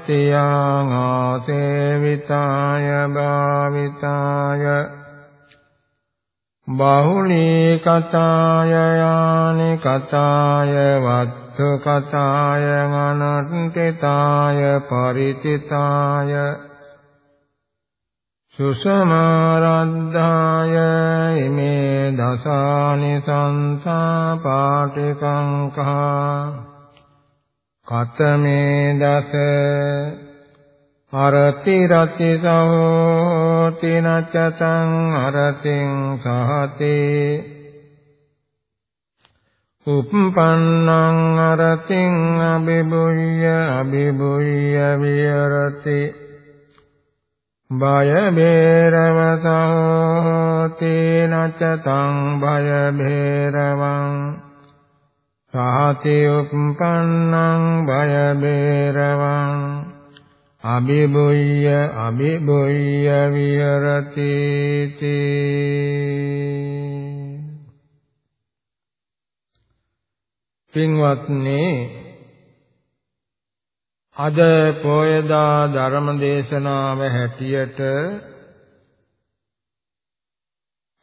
සතියං ආසේවිතාය භාවිතාය. බහුලී කතාය යානි කතාය වත්තු කතාය අනන්තිතාය පරිතිතාය. සුසමාරද්ධාය ඉමේ දසානි සංසා පාටිකංකා කතමේ දස අරති රති සහෝති නච්චතං අරතින් සහති උප්පන්නං අරතින් අබිබුය්‍ය අබිබුය්‍ය විරති බය බේරව සහෝති නච්චතං බය බේරවං සහති උප්පන්නං බය බේරවං අබිබුය්‍ය අබිබුය්‍ය විහෙරති පින්වත්නි අද පොයදා ධර්ම දේශනාව හැටියට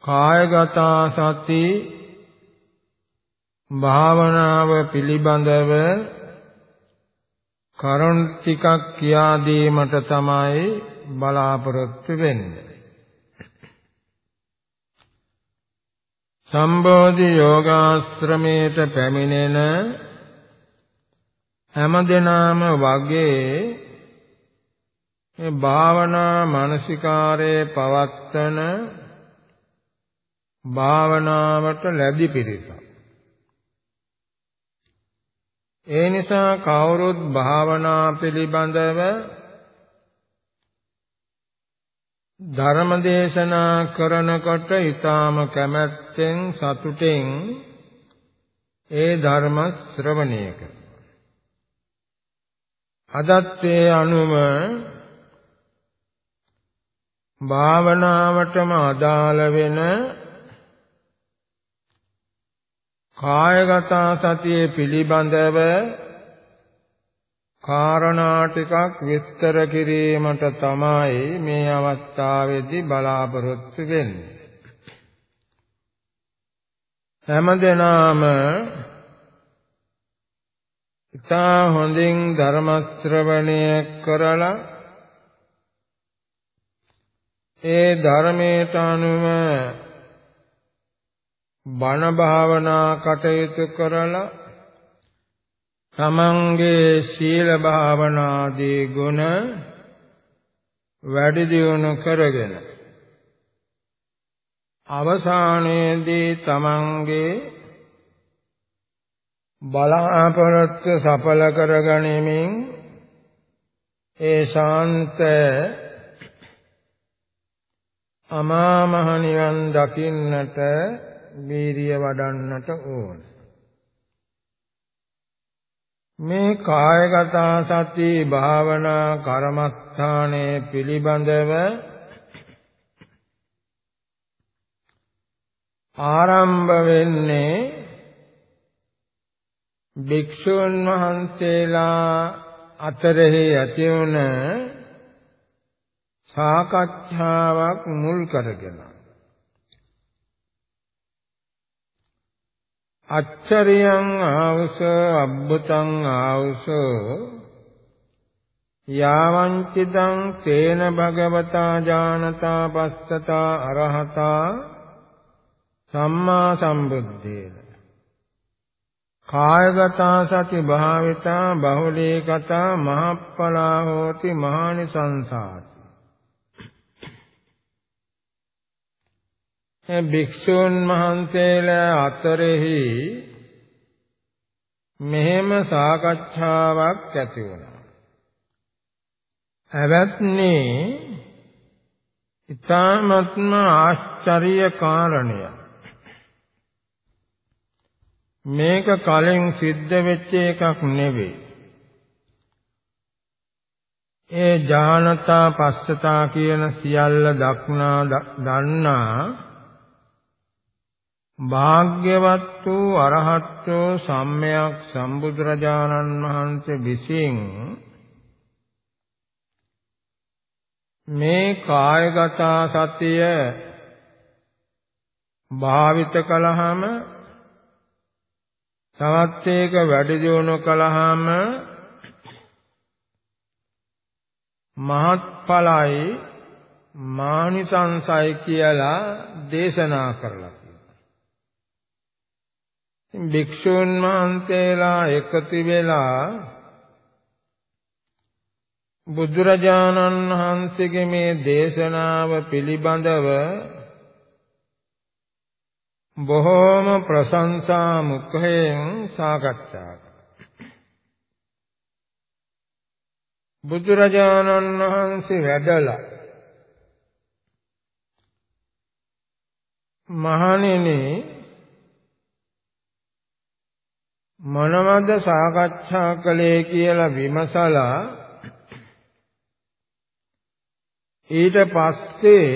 කායගත සති භාවනාව පිළිබඳව කරුණ ටිකක් කියා දීමට තමයි බලාපොරොත්තු වෙන්නේ. සම්බෝධි යෝගාශ්‍රමයට පැමිණෙන හැමදෙනාම වගේ මේ භාවනා මානසිකාරයේ පවත්තන භාවනාවට ලැබි පිරිසක් ඒ නිසා කවුරුත් භාවනා පිළිබඳව ධර්ම දේශනා කරනකොට ඊටාම කැමැත්තෙන් සතුටෙන් ඒ ධර්ම ශ්‍රවණය කරනවා. අදත් ඒ අනුව භාවනාවටම අදාළ වෙන කායගත සතියේ පිළිබඳව කාරණා ටිකක් විස්තර කිරීමට තමයි මේ අවස්ථාවේදී බලාපොරොත්තු වෙන්නේ. හැමදෙනාම ඉතා හොඳින් ධර්ම ශ්‍රවණය කරලා ඒ ධර්මයට අනුව බණ භාවනා කටයුතු කරලා තමන්ගේ සීල භාවනාදී ගුණ වැඩි දියුණු කරගෙන අවසානයේදී තමන්ගේ බලාපොරොත්තු සඵල කරගනිමින් ඒ ශාන්ත අමා මහ නිවන් දකින්නට වීරිය වඩන්නට ඕන. මේ කායගත සති භාවනා කර්මස්ථානයේ පිළිබඳව ආරම්භ වෙන්නේ භික්ෂුන් වහන්සේලා අතරෙහි ඇති වුණ සාකච්ඡාවක් මුල් කරගෙන අච්චරියං ආවස අබ්බතං ආවස. යාවංචිදං තේන භගවතා ඥානතා පස්සතා අරහතා සම්මා සම්බුද්දේන. කායගතා සති භාවිතා බහුලී කතා මහප්පලා හෝති මහානිසංසාති භික්ෂුන් වහන්සේලා අතරෙහි මෙහෙම සාකච්ඡාවක් ඇති වුණා. ඇවැත්නි ඊ타ත්ම ආශ්චර්ය කාරණය. මේක කලින් සිද්ධ වෙච්ච එකක් නෙවෙයි. ඒ ඥානතා පස්සතා කියන සියල්ල දක්නා දන්නා භාග්‍යවත් වූ අරහත්ෝ සම්මයක් සම්බුදුරජාණන් වහන්සේ විසින් මේ කායගත සතිය භාවිත කළාම තවත් ඒක වැඩි දියුණු කළාම මහත්ඵලයි මානිසංසයි කියලා දේශනා කරලා භික්ෂුන් වහන්සේලා එකතු වෙලා බුදුරජාණන් වහන්සේගේ මේ දේශනාව පිළිබඳව බොහෝම ප්‍රශංසා මුඛයෙන් සාකච්ඡා බුදුරජාණන් වහන්සේ වැඩලා මහණෙනි මොනවද සාකච්ඡා කළේ කියලා විමසලා ඊට පස්සේ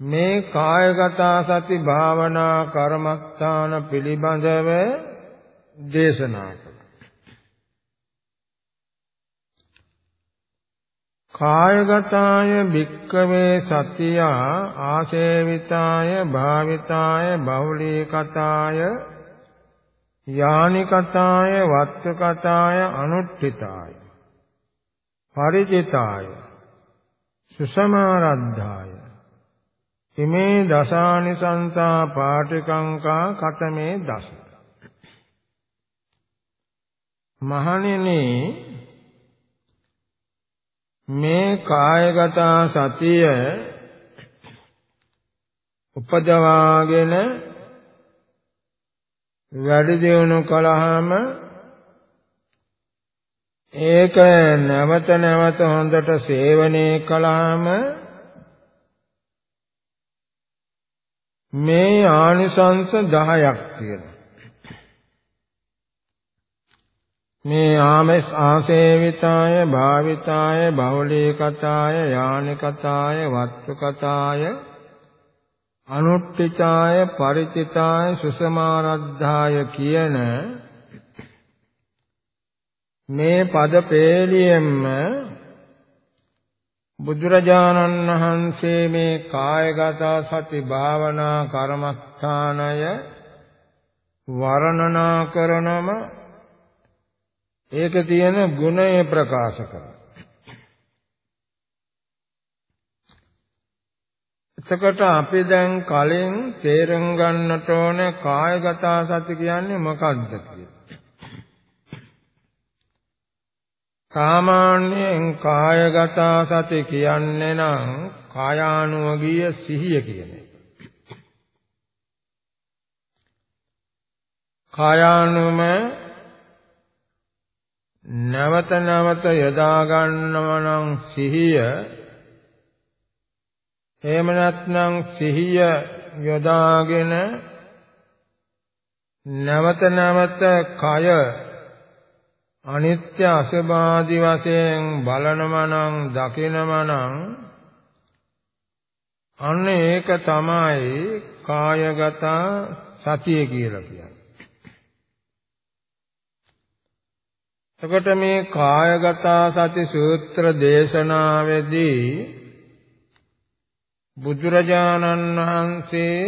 මේ කායගත සති භාවනා කර්මස්ථාන පිළිබඳව දේශනා කායගතාය භික්කවේ සතිය ආසේවිතාය භාවිතාය බහුලීකතාය යානිකතාය වත්කතාය අනුට්ඨිතාය පරිචිතාය සුසමාරද්ධාය ඉමේ දසානිසංසා පාටිකංකා කතමේ දස. මහණෙනි මේ කායගත සතිය උපදවාගෙන වැඩි දියුණු කළාම ඒක නැවත නැවත හොඳට සේවනය කළාම මේ ආනිසංස 10ක් තියෙනවා මේ ආමස් ආසේවිතාය භාවිතාය බහුලීකතාය යානිකතාය වත්තුකතාය අනුට්ඨිතාය ಪರಿචිතාය සුසමාරද්ධාය කියන මේ පද පේලියෙම බුදුරජාණන් වහන්සේ මේ කායගත සති භාවනා කර්මස්ථානය වර්ණනා කරනම ඒක තියෙන ගුණය ප්‍රකාශ කරනවා එතකොට අපි දැන් කලින් තේරුම් ගන්නට ඕන කායගත සති කියන්නේ මොකක්ද කියලා. සාමාන්‍යයෙන් කායගත සති කියන්නේ නම් කායානුවගීය සිහිය කියන එක. කායානුම නැවත නැවත යොදා ගන්නව නම් සිහිය එහෙම නැත්නම් සිහිය යොදාගෙන නැවත නැවත කය අනිත්‍ය අසබාදි වශයෙන් බලනවා නම් දකිනවා නම් අන්න ඒක තමයි කායගත සතිය කියලා කියන්නේ. එතකොට මේ කායගත සති සූත්‍ර දේශනාවේදී බුදුරජාණන් වහන්සේ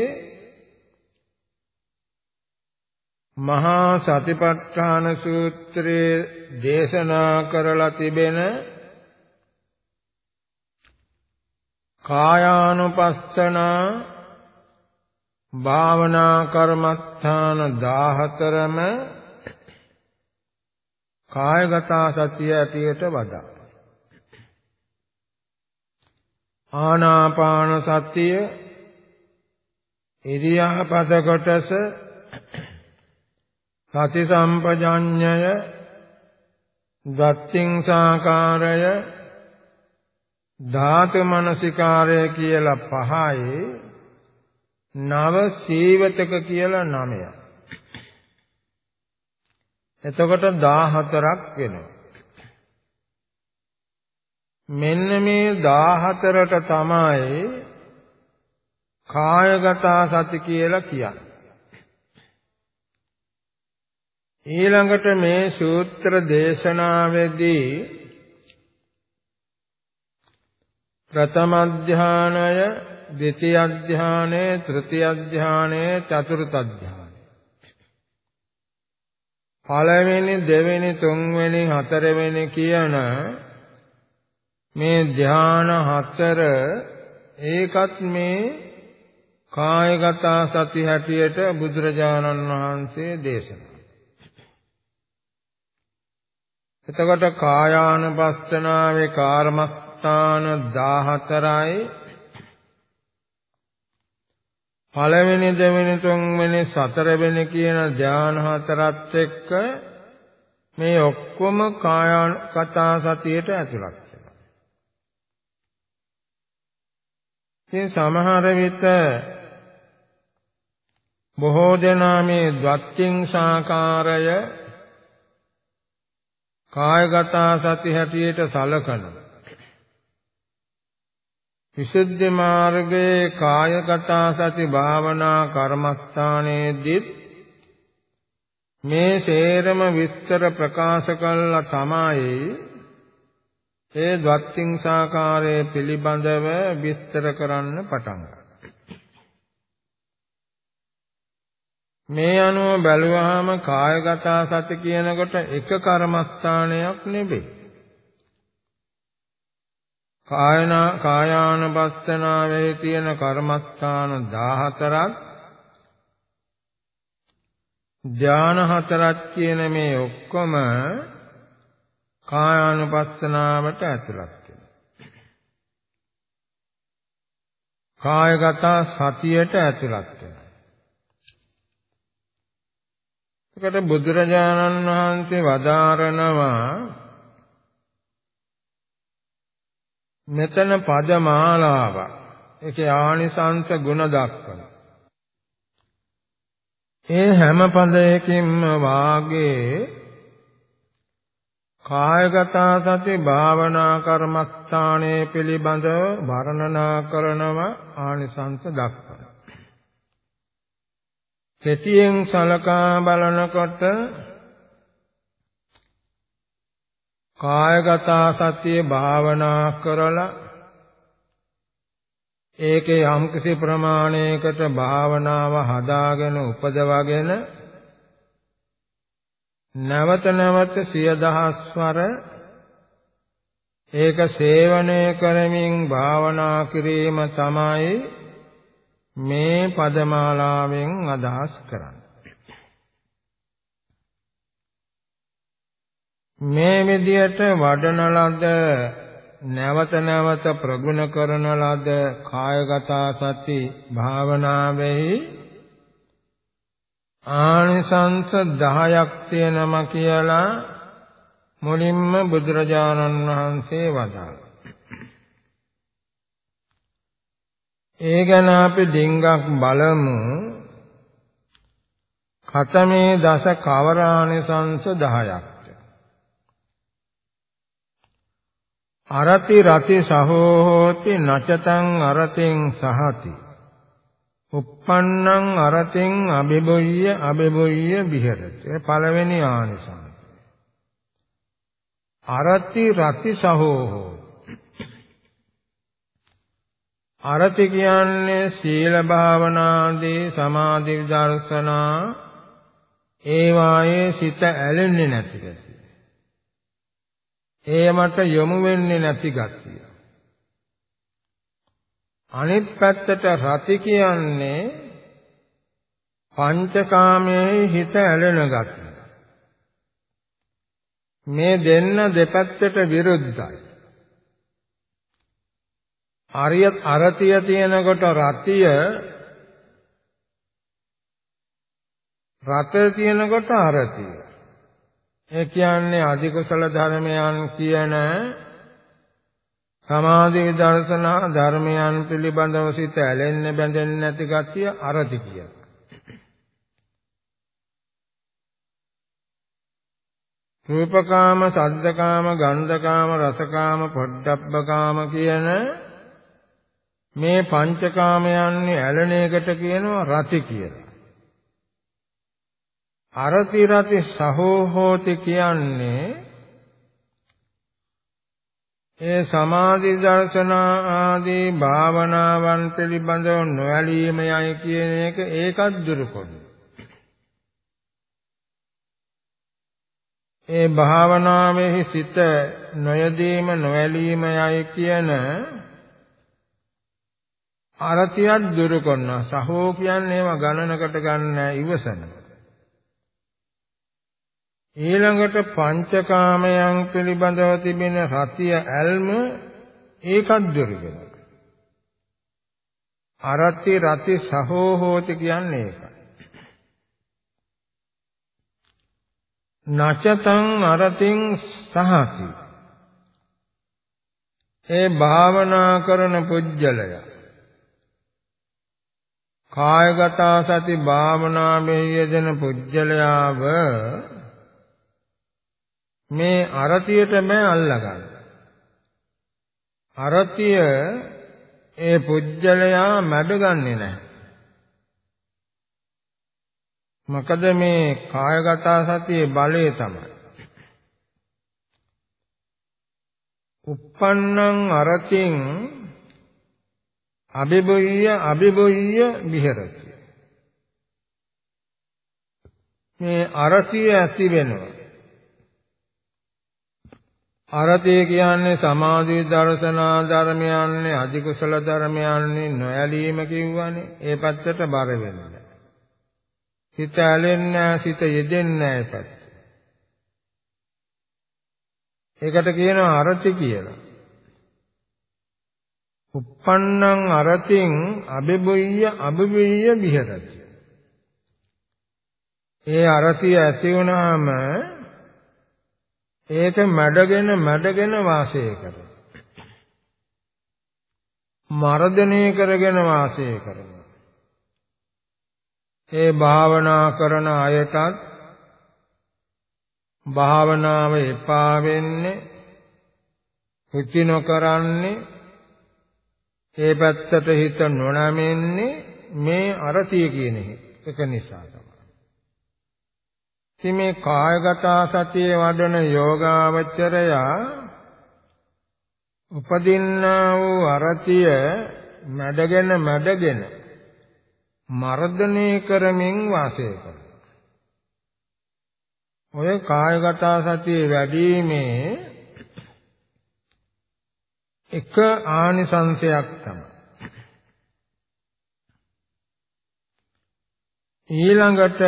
මහා සතිපට්ඨාන සූත්‍රයේ දේශනා කරලා තිබෙන කායානුපස්සනා භාවනා කර්මස්ථාන 14ම කායගත සතිය ඇටියට වදා ආනාපාන සතිය ඉරියාපද කොටස සති සම්පජඤ්ඤය දත්තිං සාකාරය ධාතු මනසිකාරය කියලා පහයි නව සීවතක කියලා නමය. එතකොට 14ක් වෙනවා. මෙන්න මේ 14ට තමයි කායගත සති කියලා කියන්නේ. ඊළඟට මේ සූත්‍ර දේශනාවේදී ප්‍රථම අධ්‍යානය, ද්විතීය අධ්‍යානය, තෘතීය අධ්‍යානය, චතුර්ථ අධ්‍යානය. පළවෙනි, දෙවෙනි, තුන්වෙනි, හතරවෙනි කියන මේ ධ්‍යාන හතර ඒකත් මේ කායගත සති හැටියට බුදුරජාණන් වහන්සේ දේශනා එතකොට කායානුපස්සනාවේ කාර්මස්ථාන 14යි පළවෙනි දෙවෙනි තුන්වෙනි හතරවෙනි කියන ධාන හතරත් එක්ක මේ ඔක්කොම කායකතා සතියට ඇතුළත් වෙනවා. ඉතින් සමහර විට බොහෝ දෙනා මේ ද්වත්තිං සාකාරය කායගත සති හැටියට සලකන විසුද්ධි මාර්ගයේ කායගත සති භාවනා කර්මස්ථානයේදීත් මේ සේරම විස්තර ප්‍රකාශ කළා තමයි ඒ ද්වත්තිංසාකාරයේ පිළිබඳව විස්තර කරන්න පටන් මේ අනුව බැලුවාම කායගත සති කියනකොට එක කර්මස්ථානයක් නෙවෙයි. කායන කායානුපස්සනාවේ තියෙන කර්මස්ථාන 14ක් ධාන හතරක් කියන මේ ඔක්කොම කායානුපස්සනාවට ඇතුළත් වෙනවා. කායගත සතියට ඇතුළත් වෙනවා. එකට බුදුරජාණන් වහන්සේ වදාරනවා මෙතන පදමාලාවක්. ඒකේ ආනිසංස ගුණ දක්වන. ඒ හැම පදයකින්ම වාගේ කායගත සති භාවනා කර්මස්ථානයේ පිළිබඳව වර්ණනා කරනව ආනිසංස දක්වන. කෙටියෙන් සලකා බලනකොට කායගත සතිය භාවනා කරලා ඒකේ යම්කිසි ප්‍රමාණයකට භාවනාව හදාගෙන උපදවගෙන නැවත නැවත සිය දහස්වර ඒක සේවනය කරමින් භාවනා කිරීම තමයි මේ පදමාලාවෙන් අදහස් කරන්නේ. මේ විදියට වඩන ලද නැවත නැවත ප්‍රගුණ කරන ලද කායගත සති භාවනාවෙහි ආනිසංස 10ක් තියෙනම කියලා මුලින්ම බුදුරජාණන් වහන්සේ වදාළා. ඒ ගැන අපි ඩිංගක් බලමු. කතමේ දස කවරානිසංස 10ක් අරති රති සහෝ හෝති නචතං අරතින් සහති. uppannං අරතින් අබිබොය්‍ය අබිබොය්‍ය විහෙරති. පළවෙනි ආනිසංස. අරති රති සහෝ අරති කියන්නේ සීල භාවනාදී සමාධි දර්ශනා. ඒවායේ සිත ඇලෙන්නේ නැති ගැතිය. ඒමට යොමු වෙන්නේ නැති ගැතිය. අනිත් පැත්තට රති කියන්නේ පංචකාමයේ හිත ඇලෙන ගැතිය. මේ දෙන්න දෙපැත්තට විරුද්ධයි. අරිය අරතිය තියෙනකොට රතිය රත තියෙනකොට අරතිය. ඒ කියන්නේ අධිකුසල ධර්මයන් කියන සමාධි විදර්ශනා ධර්මයන් පිළිබඳව සිත ඇලෙන්න බැඳෙන්නේ නැති ගතිය අරති කියන. රූපකාම, සද්දකාම, ගන්ධකාම, රසකාම, පොඩ්ඩබ්බකාම කියන මේ පංචකාමයන්ගේ ඇලෙන එකට කියනවා රති කියලා. අරති රති සහෝ හෝති කියන්නේ ඒ සමාධි දර්ශන ආදී භාවනාවන් පිළිබඳව නොඇලීමයි කියන එක ඒකත් දුරු කරනවා. ඒ භාවනාවේ සිත නොයදීම නොඇලීමයි කියන අරතියක් දුරු කරනවා. සහෝ කියන්නේ ඒවා ගණනකට ගන්න ඉවසන. ඊළඟට පංචකාමයන් පිළිබඳව තිබෙන රතිය ඇල්ම ඒකත් දුරු වෙනවා. අරති රති සහෝ හෝති කියන්නේ ඒකයි. නචතං අරතින් සහති ඒ භාවනා කරන පුජ්‍යලයා කායගත සති භාවනාවේ යෙදෙන පුජ්‍යලයාව මේ අරතියටම අල්ලගන්න. අරතිය ඒ පුජ්‍යලයා මැඩගන්නේ නැහැ. මොකද මේ කායගත සතියේ බලය තමයි. uppannං අරතින් අබිබොය්‍ය අබිබොය්‍ය විහෙරති. මේ අරසිය ඇති වෙනවා. අරතිය කියන්නේ සමාධි දර්ශනා ධර්මයන්නේ අධිකුසල ධර්මයන්නේ නොයලීම කිව්වනේ. ඒ පැත්තට බර වෙනවා. හිත ඇලෙන්නේ සිත යෙදෙන්නේ නැහැ පැත්ත. ඒකට කියනවා අරති කියලා. uppannං අරතින් අබිබොය්‍ය අබිබොය්‍ය විහෙරති. ඒ අරතිය ඇති වුණාම ඒක මැඩගෙන මැඩගෙන වාසය කරනවා. මර්ධනය කරගෙන වාසය කරනවා. ඒ භාවනා කරන අයටත් භාවනාව එපා වෙන්නේ කුචි නොකරන්නේ ඒ පැත්තට හිත නොනැමෙන්නේ මේ අරතිය කියන එක නිසා තමයි. ඉතින් මේ කායගත සතිය වඩන යෝගාවචරයා උපදින්නා වූ අරතිය මැඩගෙන මැඩගෙන මර්ධනය කරමින් වාසය කරනවා. ඔය කායගත සතිය වැඩිීමේ එක ආනිසංශයක් තමයි. ඊළඟට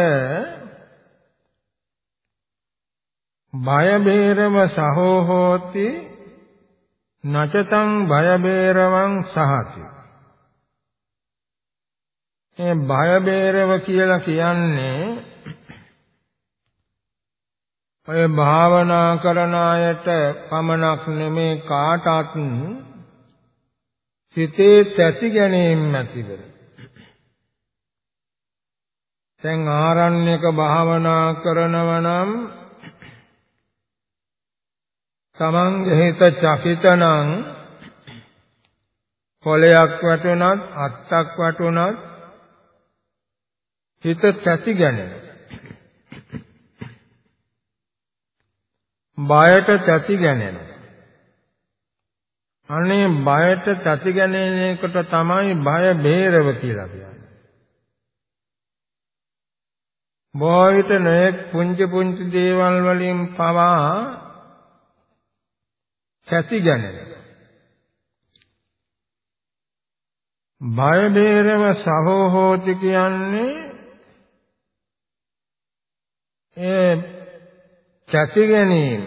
බය බේරව සහෝ හෝති නචතං බය බේරවං සහති මේ බය බේරව කියලා කියන්නේ ඔය භාවනා කරන අයට පමණක් නෙමේ කාටත් සිතේ තැති ගැනීම ඇති වෙන. දැන් ආරණ්‍යක භාවනා කරනව නම් තමන්ගේ හිත චකිතනම් කොලයක් වැටුණත් අත්තක් වැටුණත් හිත තැති ගැනෙන බයට තැති ගැනෙන අනේ බයට තැති ගැනෙන එකට තමයි බය බේරව කියලා කියන්නේ. බොයිට නෙක් පුංචි පුංචි දේවල් වලින් පවා තැති ගැනෙන බය බේරව සහෝ හෝති කියන්නේ ඒ කැති ගැනීම.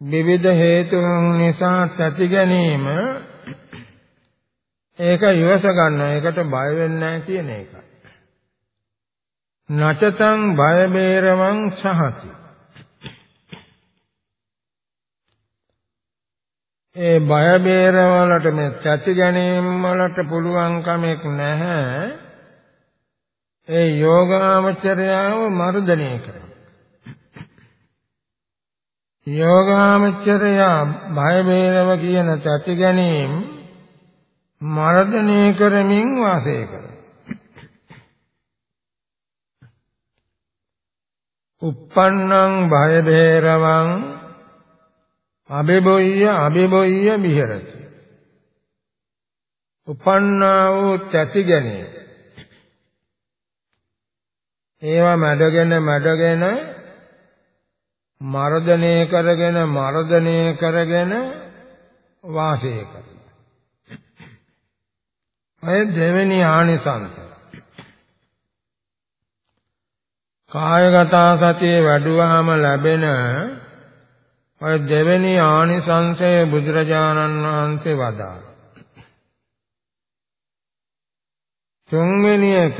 විවිධ හේතුන් නිසා කැති ගැනීම ඒක ඉවස ගන්න ඒකට බය වෙන්නේ නැහැ කියන එකයි නචතං බය බේරවං සහති. ඒ බය බේරවලට මේ සත්‍ය ගැනීම වලට පුළුවන් කමක් නැහැ. ඒ යෝගාමචරයව මර්ධනය කරන. යෝගාමචරය බය බේරව කියන සත්‍ය ගැනීම මර්ධනය කරමින් වාසය කරන. uppannං බය බේරවං අබේබෝය අබේබෝය මිහෙරති. උපන්නා වූ තැති ගැනීම. ඒවා මැඩගෙන මැඩගෙන මර්ධනය කරගෙන මර්ධනය කරගෙන වාසය කරනවා. මේ දෙවෙනි ආනිසංස. කායගත සතිය වැඩුවාම ලැබෙන ඔය දෙවෙනි ආනිසංසය බුදුරජාණන් වහන්සේ වදාළ. තුන්වෙනි එක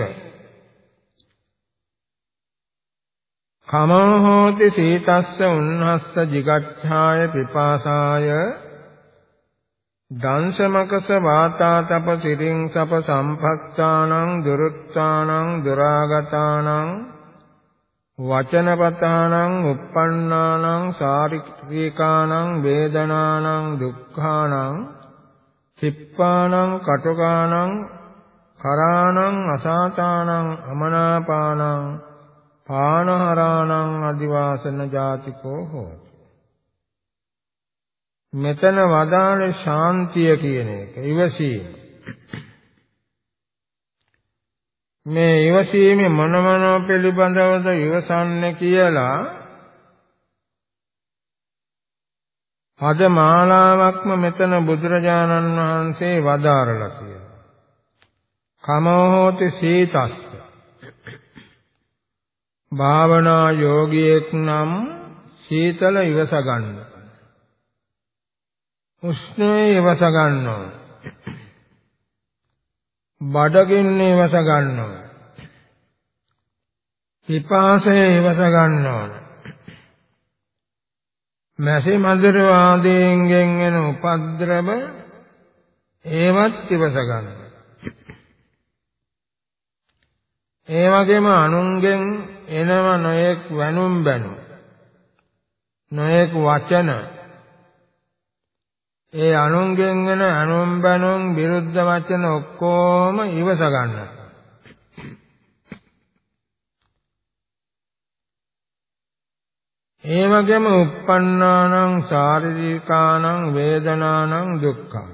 කමං හෝති සීතස්ස උන්හස්ස jigacchāය පිපාසාය දංශමකස වාතාතප සිරින් සප සම්පත්තානං දුරුත්තානං දුරාගතානං වචනපතානං uppannānaං සාරිකානං වේදනානං දුක්ඛානං චිප්පානං කටුකානං කරාණං අසාතානං අමනාපානං පානහරාණං අදිවාසන ජාතිකෝ හෝති. මෙතන වදාළේ ශාන්තිය කියන එක ඉවසීම. මේ ඉවසීමේ මොන මොන පිළිබඳවද ඉවසන්නේ කියලා පද මාලාවක්ම මෙතන බුදුරජාණන් වහන්සේ වදාරලා තියෙනවා. කමෝ හෝති සීතස්ස. භාවනා යෝගියෙක් නම් සීතල ඉවස ගන්න. උෂ්ණේ ඉවස ගන්නවා. බඩගින්න ඉවස ගන්න ඕන. පිපාසය ඉවස ගන්න ඕන. මැසි මధుර වාදයෙන් එන උපද්‍රව ඒවත් ඉවස ගන්න. ඒ වගේම අනුන්ගෙන් එනව නොයෙක් වැනුම් බැනුම් නොයෙක් වචන ඒ අනුන්ගෙන් එන අනුන් බනුන් විරුද්ධ වචන ඔක්කොම ඉවස ගන්න. ඒ වගේම uppannānaṁ sārirīkānaṁ වේදනානං දුක්ඛං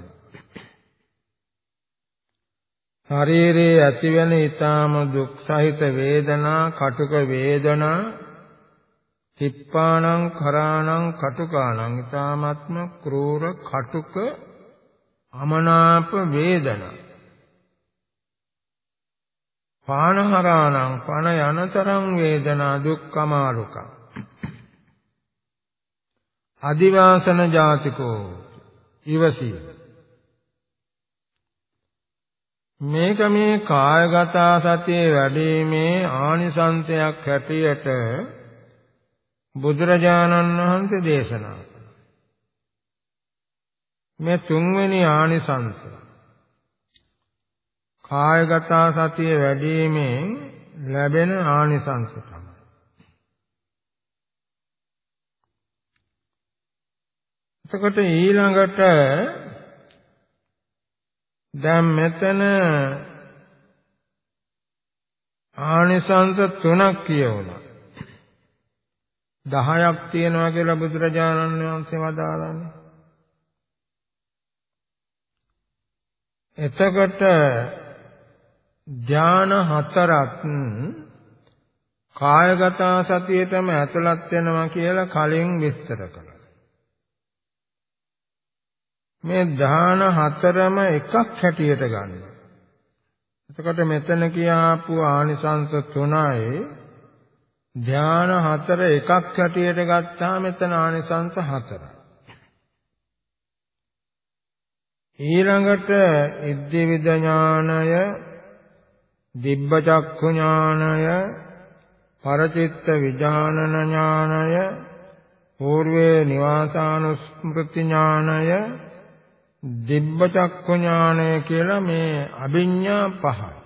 ශරීරයේ ඇතිවෙන ඊටාම දුක් සහිත වේදනා කටුක වේදනා තිප්පාණං කරාණං කටුකාණං ඊ타ත්ම ක්‍රූර කටුක අමනාප වේදනා. පානහරාණං පන යනතරං වේදනා දුක්ඛමාරුක. අදිවාසන ජාතිකෝ ඉවසී. මේක මේ කායගත සතිය වැඩිමේ ආනිසංසයක් හැටියට බුදුරජාණන් වහන්සේ දේශනා මේ තුන්වෙනි ආනිසංස කායගත සතිය වැඩිමෙන් ලැබෙන ආනිසංස තමයි. එතකොට ඊළඟට දැන් මෙතන ආනිසංස තුනක් කියවුණා. 10ක් තියෙනවා කියලා බුදුරජාණන් වහන්සේ වදාළානේ. එතකොට ධාන හතරක් කායගත සතියේටම ඇතුළත් වෙනවා කියලා කලින් විස්තර කළා. මේ ධාන හතරම එකක් හැටියට ගන්න. එතකොට මෙතන කියාපු ආනිසංස තුනයි ධාන හතර එකක් හැටියට ගත්තා මෙතන ආනිසංස හතරයි. ඊළඟට ඉද්ධිවිද ඥානය, දිබ්බ චක්ඛු ඥානය, පරචිත්ත විඥානන ඥානය, పూర్වේ නිවාසානුස්මෘති ඥානය, දිබ්බ චක්ඛු ඥානය කියලා මේ අභිඥා පහයි.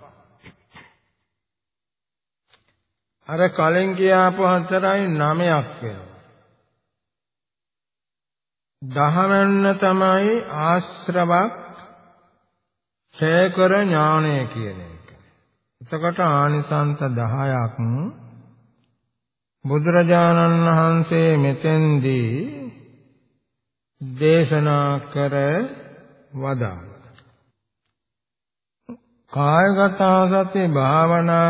අර කලින් කියාපු හතරයි නවයක් වෙනවා. දහවන්න තමයි ආශ්‍රවක් ඡේකර ඥානය කියන එක. එතකොට ආනිසංස 10ක් බුදුරජාණන් වහන්සේ මෙතෙන්දී දේශනා කර වදාළ. කායගත සති භාවනා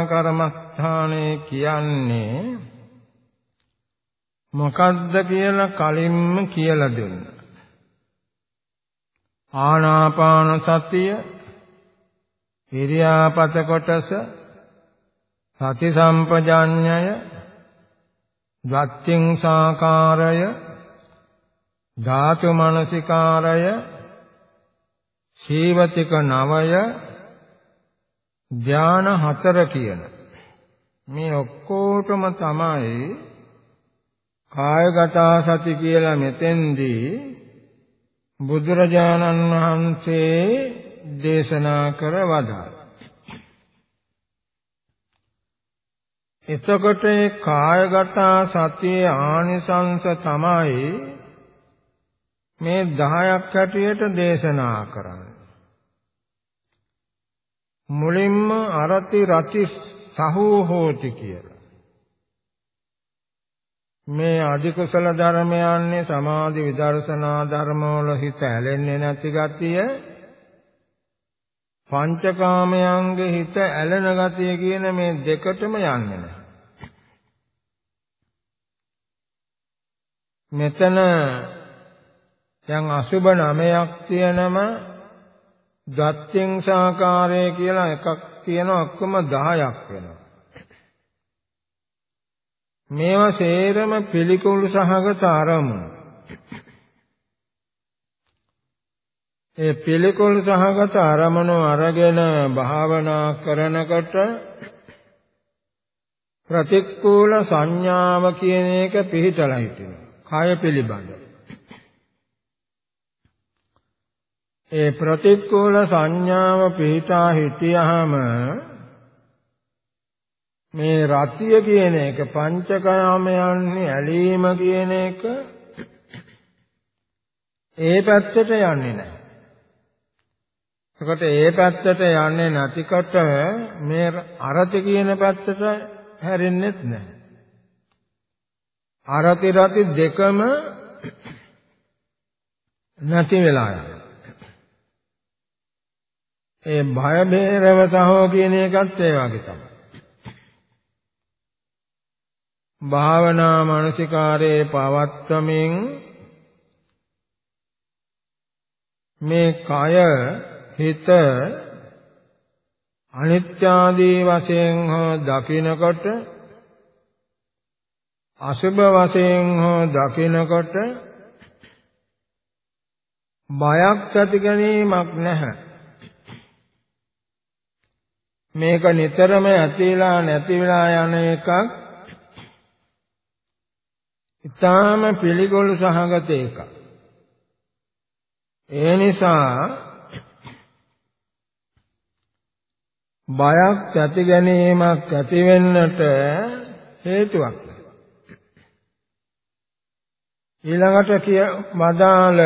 කර්මස්ථානේ කියන්නේ මොකද්ද කියලා කලින්ම කියලා දෙන්න. ආනාපාන සතිය ඉරියාපත කොටස සති සම්පජාඤ්ඤය ද්වත්තිං සාකාරය ධාතු මනසිකාරය සීවතික නවය ධාන හතර කියන මේ ඔක්කොටම තමයි කායගත සති කියලා මෙතෙන්දී බුදුරජාණන් වහන්සේ දේශනා කර වදාළ. එතකොට කායගත සතියේ ආනිසංස තමයි මේ 10ක් හැටියට දේශනා කරන්නේ. මුලින්ම අරති රති සහෝ හෝති කියලා. මේ අධිකුසල ධර්මයන්නේ සමාධි විදර්ශනා ධර්මවල හිත ඇලෙන්නේ නැති ගතිය පංචකාමයන්ගේ හිත ඇලෙන ගතිය කියන මේ දෙකටම යන්නේ නැහැ. මෙතන දැන් අසුබ නමයක් තියෙනම දත්යෙන් සාකාරය කියලා එකක් තියෙනවා ඔක්කොම 10ක් වෙනවා. මේවා සේරම පිළිකුල් සහගත අරමුණු. ඒ පිළිකුල් සහගත අරමුණු අරගෙන භාවනා කරනකොට ප්‍රතික්ූල සංඥාව කියන එක පිහිටලා හිටිනවා. කය පිළිබඳ. ඒ ප්‍රතික්ූල සංඥාව පිහිටා හිටියාම මේ රතිය කියන එක පංචකාමයන්හි ඇලීම කියන එක ඒ පැත්තට යන්නේ නැහැ. එතකොට ඒ පැත්තට යන්නේ නැතිකොට මේ අරති කියන පැත්තට හැරෙන්නෙත් නැහැ. අරති රති දෙකම නැති වෙලා යනවා. ඒ භය බේරව සහෝ කියන එකත් ඒ වගේ තමයි. භාවනා මානසිකාරයේ පවත්වමින් මේ කය හිත අනිත්‍යාදී වශයෙන් හෝ දකිනකොට අසුභ වශයෙන් හෝ දකිනකොට බයක් ඇති ගැනීමක් නැහැ මේක නිතරම ඇතිලා නැති වෙලා යන එකක්. ඊටාම පිළිගොළු සහගත එකක්. ඒ නිසා බයක් ඇති ගැනීමක් ඇති වෙන්නට හේතුවක්. ඊළඟට කිය මදාල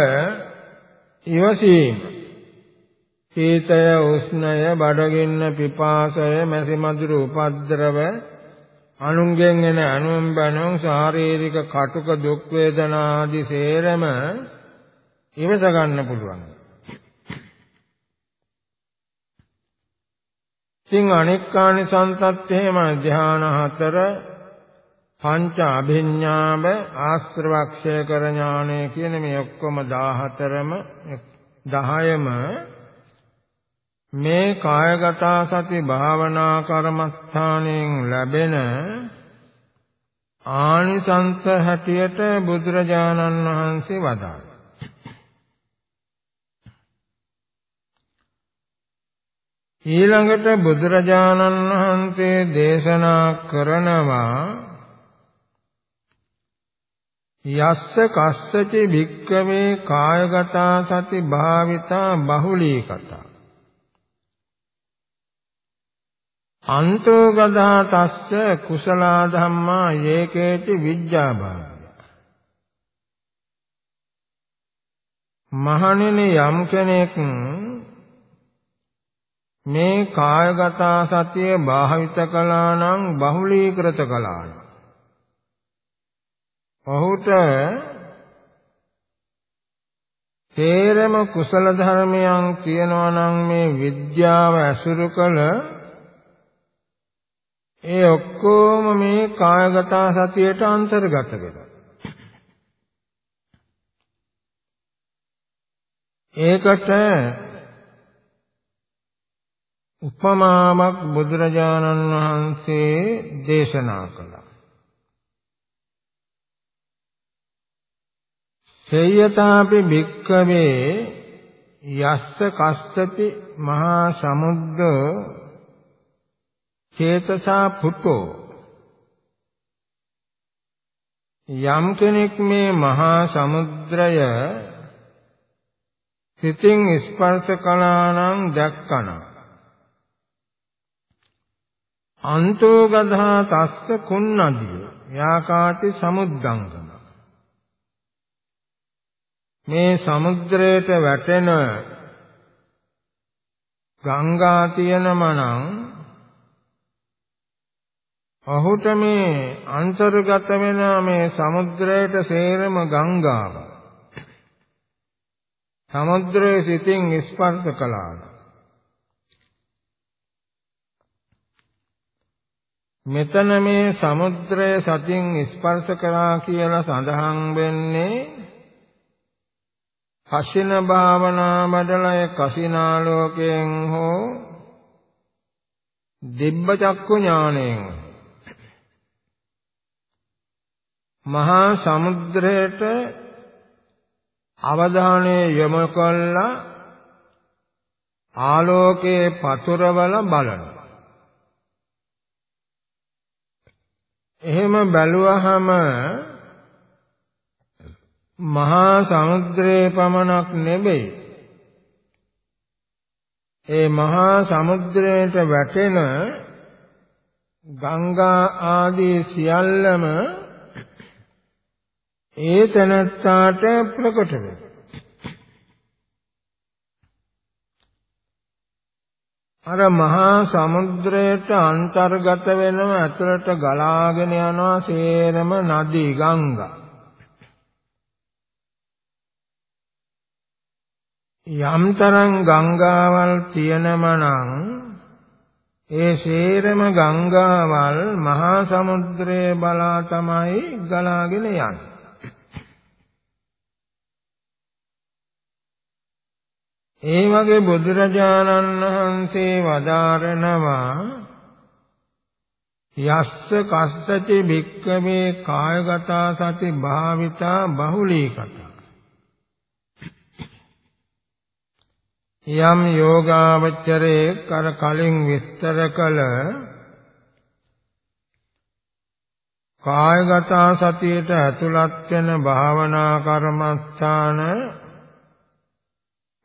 ඉවසීම. සීතය උෂ්ණය බඩගින්න පිපාසය මැසි මදුරු උපද්දරව අනුන්ගෙන් එන අනුන් බැනුම් ශාරීරික කටුක දුක් වේදනා ආදී සේරම ඉවස ගන්න පුළුවන්. ඉතින් අනික්කානි සන්තත් එහෙම ධ්‍යාන හතර පංච අභිඥාව ආශ්‍රවක්ෂය කර ඥානය කියන මේ ඔක්කොම 14ම 10ම මේ කායගත සති භාවනා කර්මස්ථානයෙන් ලැබෙන ආනිසංස හැටියට බුදුරජාණන් වහන්සේ වදාළා. ඊළඟට බුදුරජාණන් වහන්සේ දේශනා කරනවා යස්ස කස්සච භික්කවේ කායගතා සති භාවිතා බහුලීකතා අන්තෝ ගදා තස්ස කුසලා ධම්මා යේකේති විජ්ජාභාවය මහණෙනි යම් කෙනෙක් මේ කායගත සතිය භාවිත කළා නම් බහුලීකృత කළා නම් ඔහුට තේරම කුසල ධර්මයන් කියනවා නම් මේ විද්‍යාව ඇසුරු කළ ඒ ඔක්කොම මේ කායගත සතියට අන්තර්ගත වෙනවා. ඒකට උපමාවක් බුදුරජාණන් වහන්සේ දේශනා කළා. සේයතාපි භික්කවේ යස්ස කස්සති මහා සමුද්ද චේතසා පුතෝ යම් කෙනෙක් මේ මහා සමුද්‍රය සිතින් ස්පර්ශ කළා නම් දැක්කනම් අන්තෝ ගධා තස්ස කුන්නදිය යාකාති සමුද්දංගම. මේ සමුද්‍රයට වැටෙන ගංගා තියෙනම නම් ඔහුට මේ අන්තර්ගත වෙන මේ සමුද්‍රයට සේරම ගංගාව. සමුද්‍රයේ සිතින් ස්පර්ශ කළා මෙතන මේ සමුද්‍රය සතින් ස්පර්ශ කරා කියලා සඳහන් වෙන්නේ කසින භාවනා මඩලය කසිනාලෝකයෙන් හෝ දිබ්බ චක්කු ඥාණයෙන් මහා සමුද්‍රයට අවධානය යොමු කළා ආලෝකයේ පතුරවල බලනවා එහෙම බැලුවහම මහා සමුද්‍රයේ පමණක් නෙවෙයි. ඒ මහා සමුද්‍රයට වැටෙන ගංගා ආදී සියල්ලම ඒ තනත්තාට ප්‍රකට වෙනවා අර මහා සමුද්‍රයට අන්තර්ගත වෙනව ඇතුළට ගලාගෙන යනවා සේරම නදී ගංගා යම්තරම් ගංගාවල් තියෙනම නම් ඒ සේරම ගංගාවල් මහා සමුද්‍රයේ බලා තමයි ගලාගෙන යන්නේ. ඒ වගේ බුදුරජාණන් වහන්සේ වදාරනවා යස්ස කස්සචි භික්කමේ කායගත සති භාවිතා බහුලීකතා. යම් යෝගාවචරයේ කර කලින් විස්තර කළ කායගත සතියට ඇතුළත් වෙන භාවනා කර්මස්ථාන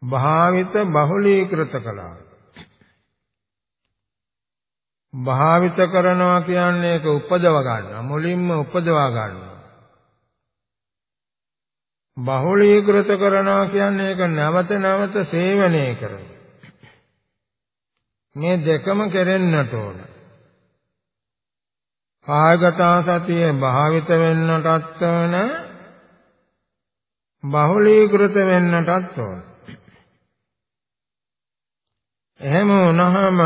භාවිත බහුලීකృత කළා. භාවිත කරනවා කියන්නේ ඒක උපදව ගන්නවා මුලින්ම උපදවා ගන්නවා. බහුලීකృత කරනවා කියන්නේ ඒක නැවත නැවත සේවනය කරනවා. මේ දෙකම කෙරෙන්නට ඕන. කායගත සතිය භාවිත වෙන්නටත් ඕන බහුලීකృత වෙන්නටත් ඕන. එහෙම වුණාම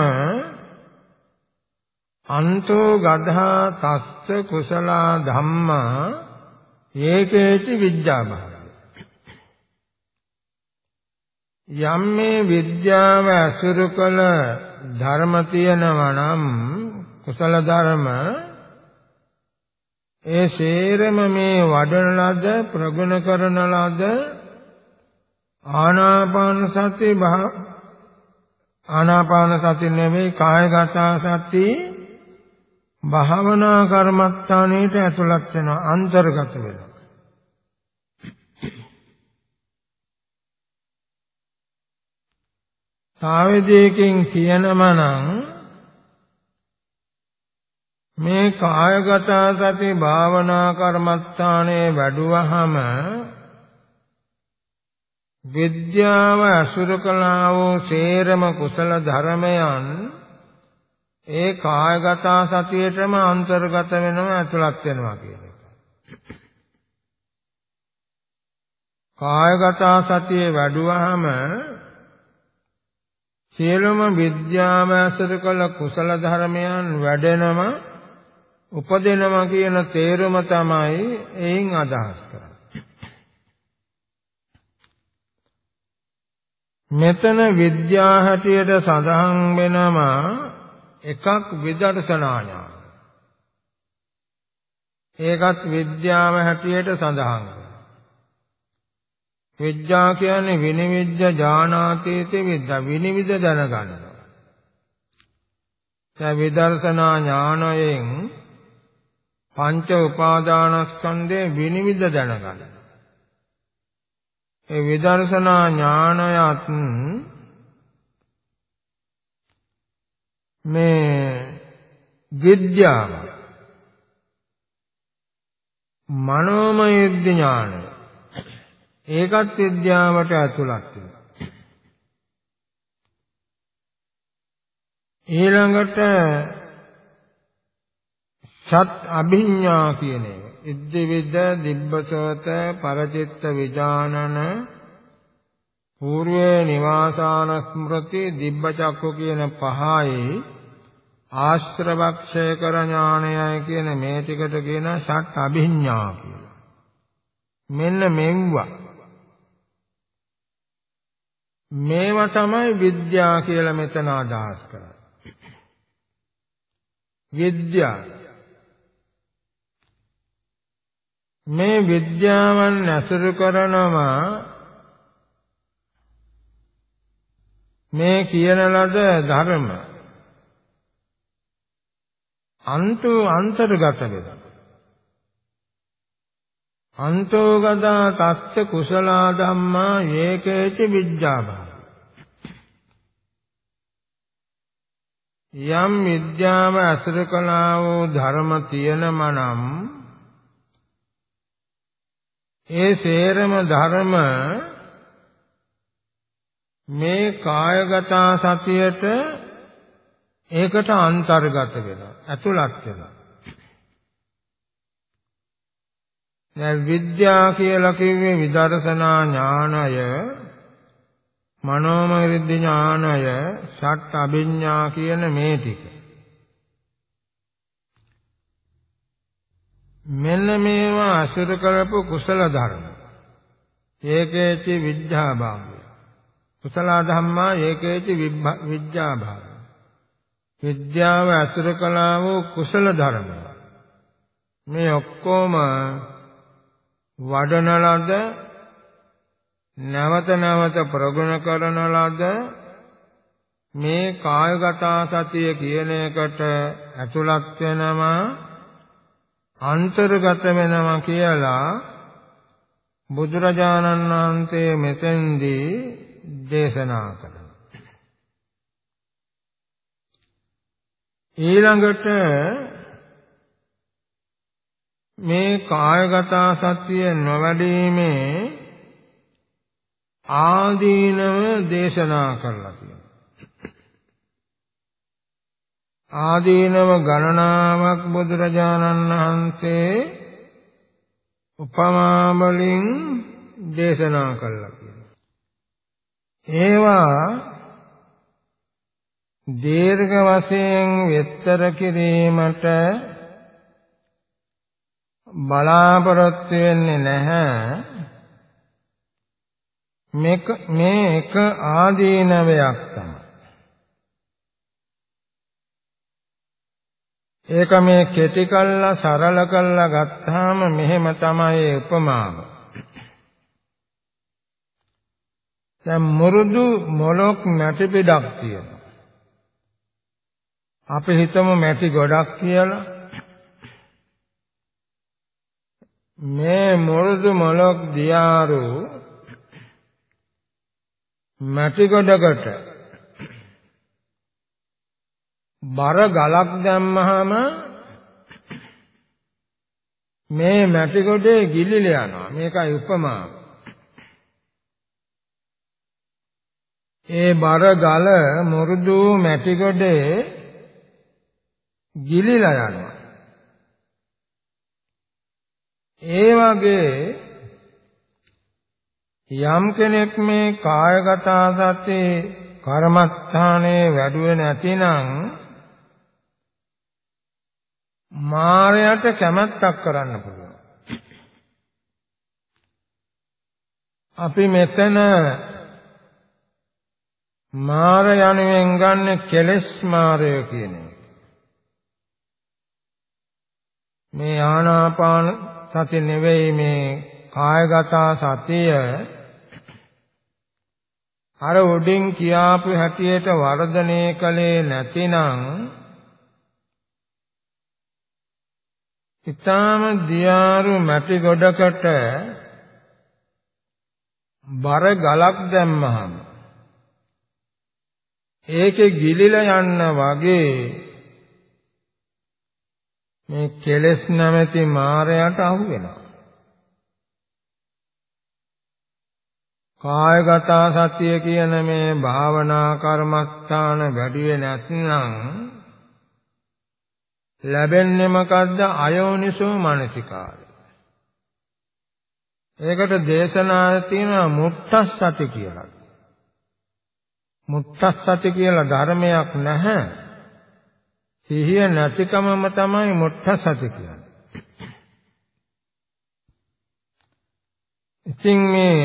අන්තෝ ගධා තස්ස කුසලා ධම්මා ඒකේති විද්‍යාභාව යම් මේ විද්‍යාව අසුරු කළ ධර්ම තියෙනවා නම් කුසල ධර්ම ඒ සේරම මේ වඩන ලද ප්‍රගුණ කරන ලද ආනාපාන සති ආනාපාන සති නෙවෙයි කායගත සති භාවනා කර්මස්ථානයේට ඇතුළත් වෙනවා අන්තර්ගත වෙනවා. තාවදීකින් කියනම නම් මේ කායගත සති භාවනා කර්මස්ථානයේ වැඩුවහම විද්‍යාව අසුර කළා වූ සේරම කුසල ධර්මයන් ඒ කායගත සතියේටම අන්තර්ගත වෙනවා ඇතුළත් වෙනවා කියන එක. කායගත සතියේ වැඩුවහම සියලුම විද්‍යාව අසුර කළ කුසල ධර්මයන් වැඩෙනම උපදිනවා කියන තේරුම තමයි එයින් අදහස් කරන්නේ. මෙතන විද්‍යා හැටියට සඳහන් වෙනවා එකක් විදර්ශනා ඥාන. ඒකත් විද්‍යාව හැටියට සඳහන් විද්‍යා කියන්නේ විනිවිද්‍ය ඥානාතීති විද්‍යා විනිවිද දැනගන්නවා. දැන් විදර්ශනා ඥානයෙන් පංච උපාදානස්කන්ධේ විනිවිද දැනගන්නවා. ඒ විදර්ශනා ඥානයත් මේ විද්‍යාව මනෝමය ඥානය ඒකත් විද්‍යාවට ඇතුළත් වෙනවා. ඊළඟට සත් අභිඥා කියන එක. ඉද්දි විද දිබ්බසෝත පරචිත්ත විජානන పూర్වේ නිවාසාන ස්මෘති දිබ්බ චක්කු කියන පහයි ආශ්‍රවක්ෂය කර ඥානයයි කියන මේ ටිකට කියන ෂට් අභිඥා කියලා. මෙන්න මෙව්වා. මේවා තමයි විද්‍යා කියලා මෙතන අදහස් කරන්නේ. විද්‍යාව මේ විද්‍යාවන් ඇසුරු කරනවා මේ කියන ලද ධර්ම. අන්තු අන්තර්ගත වෙනවා. අන්තෝගතා තස්ස කුසලා ධම්මා ඒකේච විද්‍යාභාව යම් විද්‍යාව අසුර කළා වූ ධර්ම තියෙනම නම් ඒ සේරම ධර්ම මේ කායගත සතියට ඒකට අන්තර්ගත වෙනවා ඇතුළත් වෙනවා. දැන් විද්‍යා කියලා කිව්වේ විදර්ශනා ඥානය මනෝමය ඥානය ෂට් අභිඥා කියන මේ ටික. මෙන්න මේවා අසුර කරපු කුසල ධර්ම. ඒකේචි විඥා භාගය. කුසල ධම්මා ඒකේචි විඥා භාගය. විද්‍යාව අසුර කළා වූ කුසල ධර්ම. මේ ඔක්කොම වඩන ලද නැවත නැවත ප්‍රගුණ කරන ලද මේ කායගත සතිය කියන එකට ඇතුළත් වෙනවා අන්තර්ගත වෙනවා කියලා බුදුරජාණන් වහන්සේ මෙතෙන්දී දේශනා කළා. ඊළඟට මේ කායගත සත්‍ය නොවැඩීමේ ආදීනව දේශනා කරලා තියෙනවා. ආදීනව ගණනාවක් බුදුරජාණන් වහන්සේ උපමා වලින් දේශනා කළා කියනවා. ඒවා දීර්ඝ වශයෙන් විස්තර කිරීමට බලාපොරොත්තු වෙන්නේ නැහැ මේක මේ එක ආදීනවයක් තමයි ඒක මේ කෙටි කල්ලා සරල කල්ලා ගත්තාම මෙහෙම තමයි උපමාව. දැන් මුරුදු මොලොක් මැටි පිටක් තියෙනවා. අපි හිතමු මැටි ගොඩක් කියලා. මේ මුරුදු මොලොක් දියාරු මැටි ගොඩකට බර ගලක් දැම්මහම මේ මැටි ගොඩේ ගිලිලා යනවා. මේකයි උපමාව ඒ බර ගල මුරුදු මැටි ගොඩේ ගිලිලා යනවා. ඒ වගේ යම් කෙනෙක් මේ කායගත සති කර්මස්ථානයේ වැඩුවේ නැතිනම් මායයට කැමැත්තක් කරන්න පුළුවන්. අපි මෙතන මාර යනුවෙන් ගන්න කෙලෙස් මාරය කියන එක. මේ ආනාපාන සති නෙවෙයි මේ කායගත සතිය අර උඩින් කියාපු හැටියට වර්ධනය කළේ නැතිනම් ඊටාම දියාරු මැටි ගොඩකට බර ගලක් දැම්මහම ඒකේ ගිලිලා යන්න වගේ මේ කෙලෙස් නැමැති මායයට අහු වෙනවා. කායගත සතිය කියන මේ භාවනා කර්මස්ථාන වැඩි වෙ නැත්නම් ලැබෙන්නේ මොකද්ද අයෝනිසෝ මනසිකාරය. ඒකට දේශනා තියෙනවා මුත්තස්සති කියලා. මුත්තස්සති කියලා ධර්මයක් නැහැ. සිහිය නැතිකමම තමයි මුත්තසති කියන්නේ. ඉතින් මේ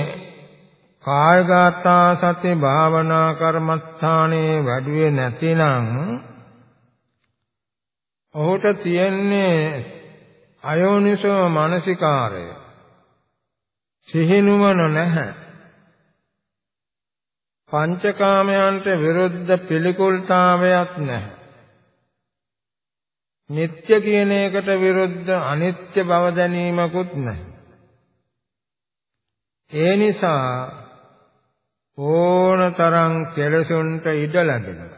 කායගත සති භාවනා කර්මස්ථානයේ වැඩුවේ නැතිනම් ඔහුට තියෙන්නේ අයෝනිසෝ මානසිකාරය සිහිනුවන නැහැ පංචකාමයන්ට විරුද්ධ පිළිකුල්තාවයක් නැහැ නিত্য කියන එකට විරුද්ධ අනිත්‍ය බව දැනීමකුත් නැහැ. ඒ නිසා ඕනතරම් කෙලසුන්ට ඉඩ ලැබෙනවා.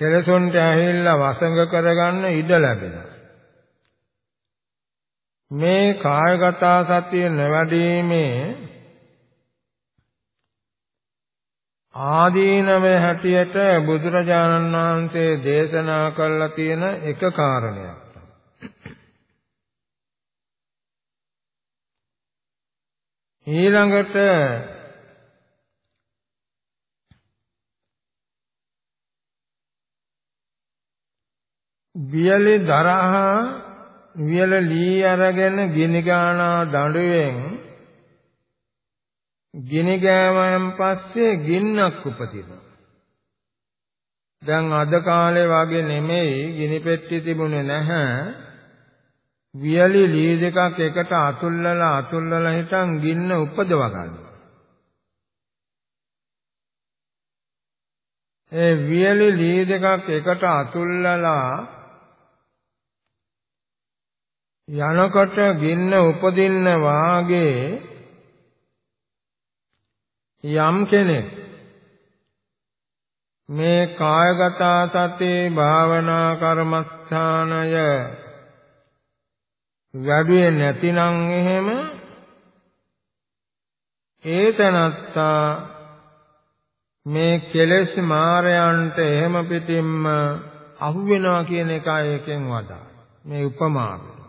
කෙලසුන්ට ඇහිල්ලා වසඟ කරගන්න ඉඩ ලැබෙනවා. මේ කායගත සතිය නැවැදීමේ ආදීනවේ හැටියට බුදුරජාණන් වහන්සේ දේශනා කළා තියෙන එක කාරණයක් ඊළඟට වියලි දරහා වියල ලී අරගෙන ගිනි ගානා දඬුවෙන් ගිනි ගෑවන් පස්සේ ගින්නක් උපදිනවා. දැන් අද කාලේ වගේ නෙමෙයි ගිනි පෙට්ටි තිබුණේ නැහැ. වියලි ලී දෙකක් එකට අතුල්ලලා අතුල්ලලා හිටන් ගින්න උපදව ගන්නවා. ඒ වියලි ලී දෙකක් එකට අතුල්ලලා යනකොට ගින්න උපදින්න වාගේ යම් කෙනෙක් මේ කායගත සතේ භාවනා කර්මස්ථානය වැඩුවේ නැතිනම් එහෙම ඒතනත්තා මේ කෙලෙස් මාරයන්ට එහෙම පිටින්ම අහු වෙනවා කියන එකයි එකෙන් වදා මේ උපමාව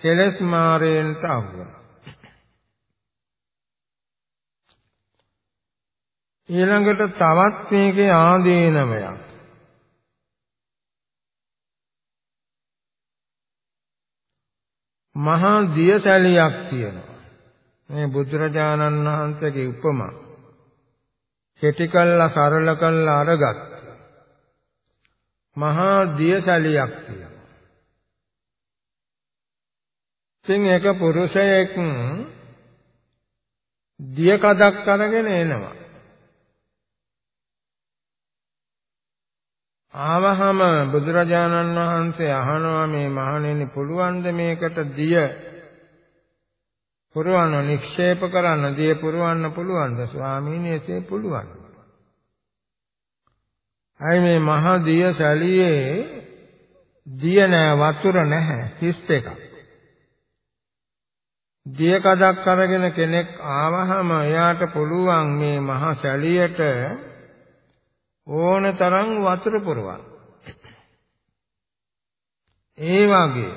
කෙලෙස් මාරයන්ට අහු වෙනවා ඊළඟට තවත් මේකේ ආදීනමයක්. මහා දියසැලියක් තියෙනවා. මේ බුදුරජාණන් වහන්සේගේ උපමා. කෙටි කළා සරල කළා අරගත්. මහා දියසැලියක් තියෙනවා. ඉතින් එක පුරුෂයෙක් දිය කඩක් අරගෙන එනවා. ආවහම බුදුරජාණන් වහන්සේ අහනවා මේ මහණෙනි පුළුවන්ද මේකට දිය පුරවන්න නික්ෂේප කරන්න දිය පුරවන්න පුළුවන්ද ස්වාමීනි එසේ පුළුවන්. අයි මේ මහ දිය සැලියේ දිය නෑ වතුර නැහැ හිස් එකක්. දිය කඩක් අරගෙන කෙනෙක් ආවහම එයාට පුළුවන් මේ මහ සැලියට ඕන තරම් වතුර පුරවන්න. ඒ වගේ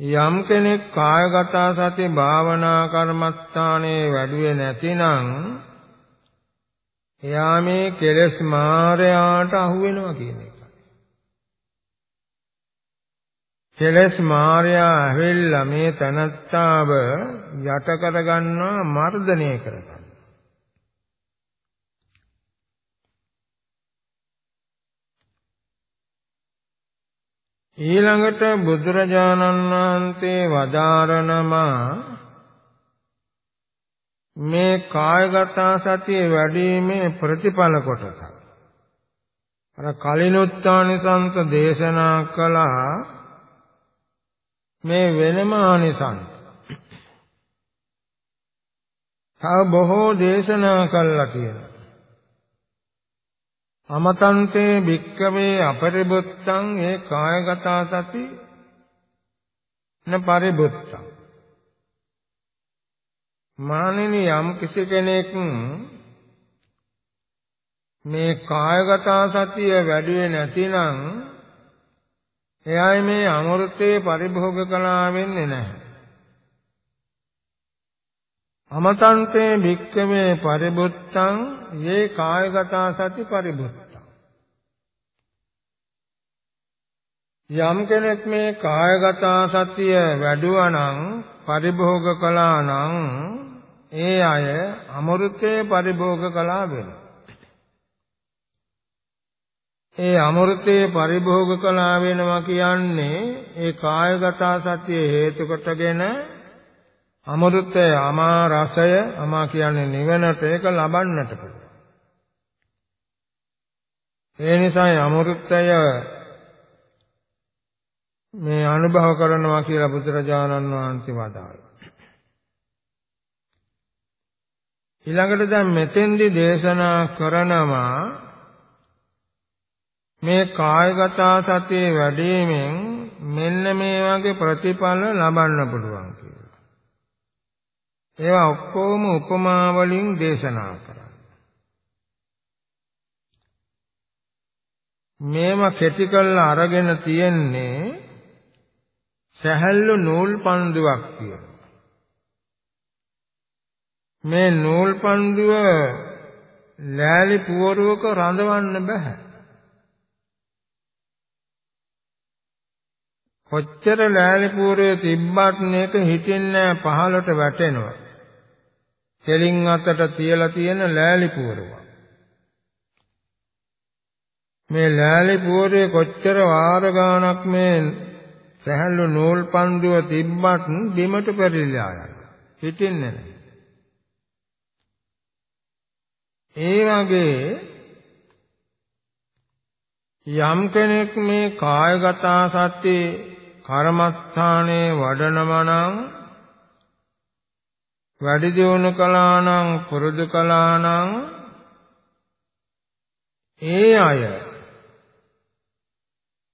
යම් කෙනෙක් කායගත සති භාවනා කර්මස්ථානයේ වැඩුවේ නැතිනම් එයා මේ කෙලෙස් මායයට අහු වෙනවා කියන එකයි. කෙලෙස් මායя ඇවිල්ලා මේ තනත්තාව යට කරගන්නවා මර්ධනය කරගන්නවා. ඊළඟට බුදුරජාණන් වහන්සේ වදාරනවා මේ කායගත සතිය වැඩිීමේ ප්‍රතිඵල කොටස. අර කලිනුත්තානිසංස දේශනා කළා මේ වෙනම ආනිසංස. තව බොහෝ දේශනා කළා කියලා. අමතන්තේ භික්කවේ අපරිබුත්තං ඒ කායගත සති න පරිබුත්තං මානෙනි යම් කිසි කෙනෙක් මේ කායගත සතිය වැඩි නැතිනම් එයායි මේ අමෘතේ පරිභෝග කළා වෙන්නේ නැහැ. අමතන්තේ භික්කමේ පරිබුත්තං යේ කායගත සති පරිබුත්තං. යම් කෙනෙක් මේ කායගත සතිය වැඩුවා නම් පරිභෝග කළා නම් ඒ අය අමෘතේ පරිභෝග කළා වෙනවා. ඒ අමෘතේ පරිභෝග කළා වෙනවා කියන්නේ ඒ කායගත සතිය හේතු කොටගෙන අමෘතය අමා රසය අමා කියන්නේ නිවනට ඒක ලබන්නට පුළුවන්. ඒ නිසායි අමෘතය මේ අනුභව කරනවා කියලා බුදුරජාණන් වහන්සේ වදාළා. ඊළඟට දැන් මෙතෙන්දි දේශනා කරනවා මේ කායගත සතිය වැඩිමෙන් මෙන්න මේ වගේ ප්‍රතිඵල ලබන්න පුළුවන් ඒවා ඔක්කොම උපමා වලින් දේශනා කරා. මේව කෙටි කරලා අරගෙන තියෙන්නේ සැහැල්ලු නූල් පන්දුවක් කියලා. මේ නූල් පන්දුව ලෑලි පුවරුවක රඳවන්න බෑ. කොච්චර ලෑලි පුවරුවේ තිබ්බත් මේක හිටින්නේ පහළට වැටෙනවා. කෙලින් අතට තියලා තියෙන ලෑලි පුවරුව. මේ ලෑලි පුවරුවේ කොච්චර වාර ගාණක් මේ සැහැල්ලු නූල් පන්දුව තිබ්බත් බිමට පෙරලිලා යනවා. හිටින්නේ නැහැ. ඒ වගේ යම් කෙනෙක් මේ කායගත සත්‍යේ කර්මස්ථානයේ වඩනම නම් වැඩි දියුණු කළා නම් පුරුදු කළා නම් ඒ අය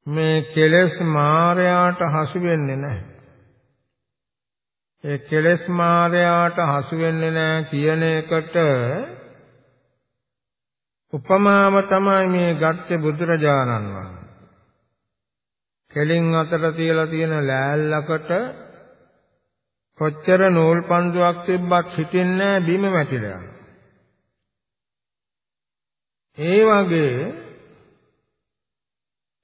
මේ කෙලෙස් මායයට හසු වෙන්නේ නැහැ. ඒ කෙලෙස් මායයට හසු වෙන්නේ නැහැ කියන එකට උපමාව තමයි මේ ගත්තේ බුදුරජාණන් වහන්සේ. කෙලින් අතර තියලා තියෙන ලෑල්ලකට කොච්චර නූල් පන්දුවක් තිබ්බත් හිටින්නේ බිම වැටිලා. ඒ වගේ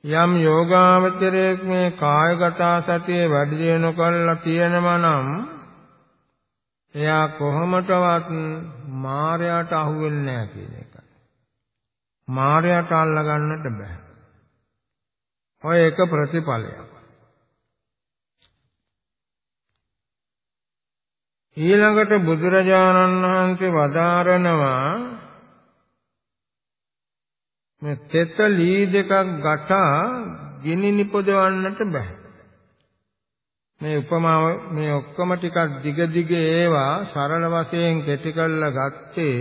යම් යෝගාවචරයක් මේ කායගත සතිය වැඩි දියුණු කරලා තියෙනවා නම් එයා කොහොමදවත් මායයට අහු වෙන්නේ නැහැ කියන එක. මායයට අල්ල ගන්නට බෑ. ඔය එක ප්‍රතිඵලයක්. ඊළඟට බුදුරජාණන් වහන්සේ වදාරනවා මේ තෙත ලී දෙකක් ගටා ගිනි නිපදවන්නට බෑ. මේ උපමාව මේ ඔක්කොම ටිකක් දිග දිග ඒවා සරල වශයෙන් කෙටි කරලා ගත්තේ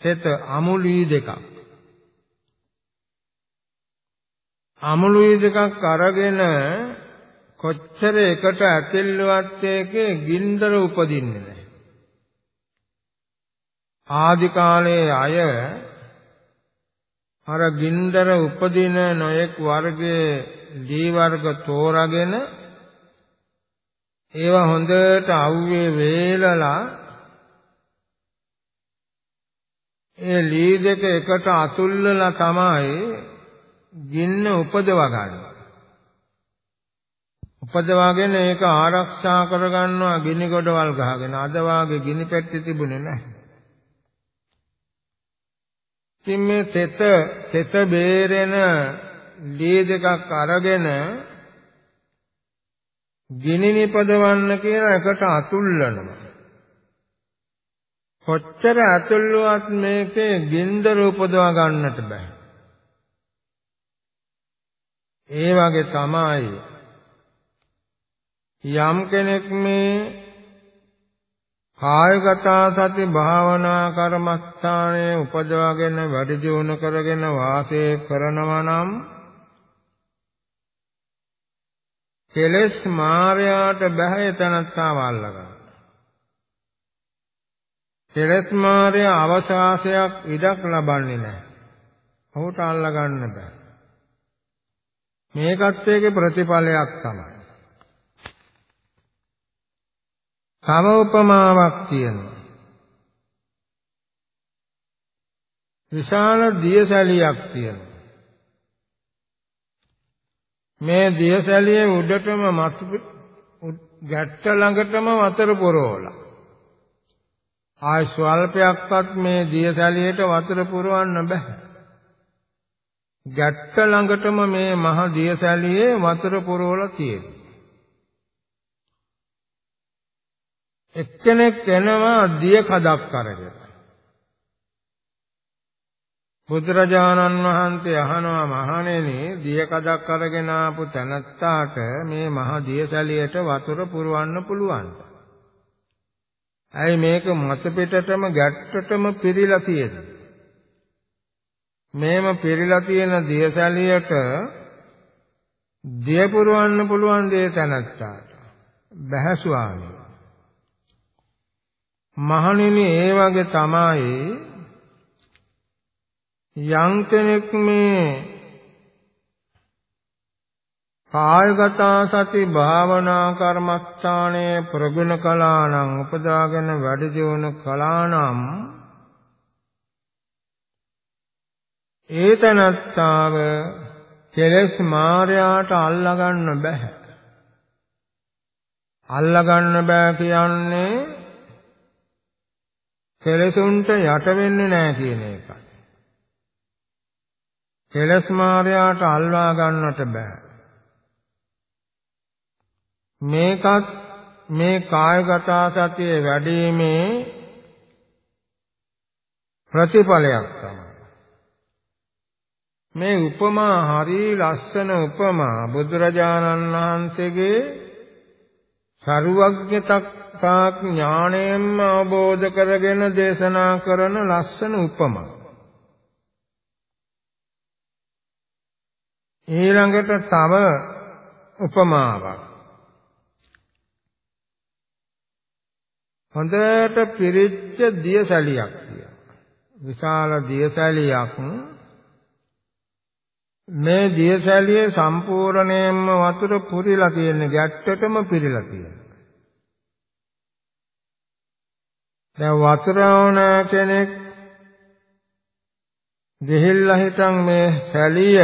තෙත අමුලී දෙකක්. අමුලී දෙකක් අරගෙන කොච්චර එකට ඇතිල්ලුවත් එකේ ගින්දර උපදින්නේ නැහැ. ආදි කාලයේ අය අර ගින්දර උපදින නොයෙක් වර්ගයේ දී වර්ග තෝරාගෙන ඒවා හොඳට අවුවේ වේලලා ඒ ලී දෙක එකට අතුල්ලලා තමයි ගින්න උපදවා ගන්න. උපදවාගෙන ඒක ආරක්ෂා කරගන්නවා ගිනි ගොඩවල් ගහගෙන. අද වාගේ ගිනි පෙට්ටි තිබුණේ නැහැ. ඉතින් මේ තෙත තෙත බේරෙන දී දෙකක් අරගෙන ගිනි නිපදවන්න කියලා එකට අතුල්ලනවා. කොච්චර අතුල්ලුවත් මේකේ ගින්දර උපදවා ගන්නට බෑ. ඒ වගේ තමයි යම් කෙනෙක් මේ කායගත සති භාවනා කර්මස්ථානයේ උපදවාගෙන වැඩි දියුණු කරගෙන වාසය කරනවා නම් කෙලස් මායයට බැහැ තනත්තාව අල්ලගන්න. කෙලස් මායය අවකාශයක් ඉඩක් ලබන්නේ නැහැ. ඔහුට අල්ලගන්න බෑ. මේකත් ඒකේ ප්‍රතිඵලයක් තමයි. තව උපමාවක් තියෙනවා. විශාල දියසැලියක් තියෙනවා. මේ දියසැලියේ උඩටම මතු ගැට්ට ළඟටම වතුර පුරවලා. ආයි ස්වල්පයක්වත් මේ දියසැලියට වතුර පුරවන්න බෑ. ගැට්ට ළඟටම මේ මහ දියසැලියේ වතුර පුරවලා තියෙනවා. එක්කෙනෙක් එනවා දිය කඩක් අරගෙන. බුදුරජාණන් වහන්සේ අහනවා මහණෙනි දිය කඩක් අරගෙන ආපු තැනත්තාට මේ මහ දියසැලියට වතුර පුරවන්න පුළුවන්ද? ඇයි මේක මත පිටටම ගැට්ටටම පිරීලා තියෙන්නේ? මේම පිරීලා තියෙන දියසැලියට දිය පුරවන්න පුළුවන් දේ තැනත්තාට. බැහැ ස්වාමී මහණෙනි ඒ වගේ තමයි යම් කෙනෙක් මේ කායගත සති භාවනා කර්මස්ථානයේ ප්‍රගුණ කළා නම් උපදාගෙන වැඩි දියුණු කළා නම් ඒතනත්තාව කෙලස් මායයට අල්ලගන්න බෑ අල්ලගන්න බෑ කියන්නේ කෙලෙසුන්ට යට වෙන්නේ නැහැ කියන එකයි. කෙලස් මායයට අල්වා ගන්නට බෑ. මේකත් මේ කායගත සතිය වැඩිීමේ ප්‍රතිඵලයක් තමයි. මේ උපමා හරි ලස්සන උපමා බුදුරජාණන් වහන්සේගේ සරුවඥතක් ඥාණයෙන්ම අවබෝධ කරගෙන දේශනා කරන ලස්සන උපමා. ඊළඟට තව උපමාවක්. හොඳට පිරිච්ච දියසැලියක් කියනවා. විශාල දියසැලියක් මේ දියසැලියේ සම්පූර්ණයෙන්ම වතුර පුරිලා තියෙන ගැට්ටටම පිරීලා තියෙනවා. දැන් වතුර වුණ කෙනෙක් ගිහිල්ලා හිටන් මේ සැලිය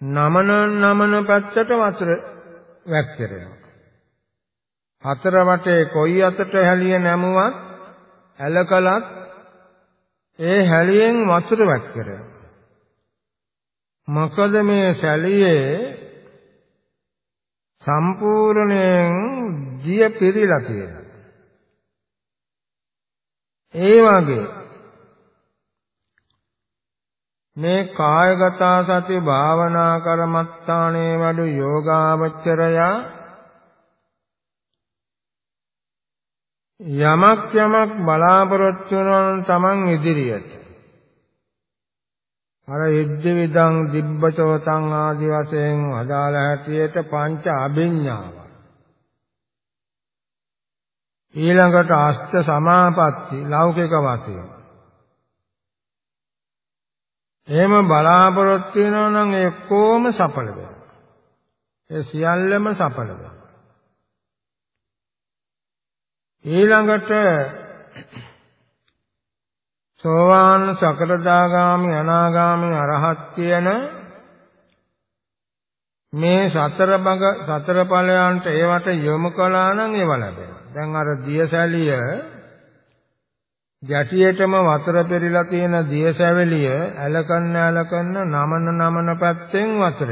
නමන නමන පැත්තට වතුර වැක්කිරෙනවා. හතර වටේ කොයි අතට හැලිය නැමුවත් ඇලකලත් ඒ හැලියෙන් වතුර වැක්කිරෙනවා. මොකද මේ සැලියේ සම්පූර්ණයෙන් දිය පිරීලා තියෙනවා. ඒ වගේ මේ කායගත සති භාවනා කරමත්තානේ වඩු යෝගාවචරයා යමක් යමක් බලාපොරොත්තු වෙනවා තමන් ඉදිරියට අර යුද්ධ විදං දිබ්බචෝතං ආදි වශයෙන් අදාළ හැටියට පංච අභිඥාව ඊළඟට අෂ්ට සමාපatti ලෞකික වශයෙන්. එහෙම බලාපොරොත්තු වෙනවා නම් ඒ කොහොම සඵල වෙනවා ඒ සියල්ලම සඵල වෙනවා ඊළඟට සෝවාන් සකරදාගාමි අනාගාමි අරහත් කියන මේ සතර බග සතර ඵලයන්ට ඒවට යොමු කළා නම් ඒව ලැබෙනවා. දැන් අර දියසැලිය ගැටියෙටම වතුර පෙරිලා තියෙන දියසැවලිය ඇලකන්න ඇලකන්න නමන නමන පැත්තෙන් වතුර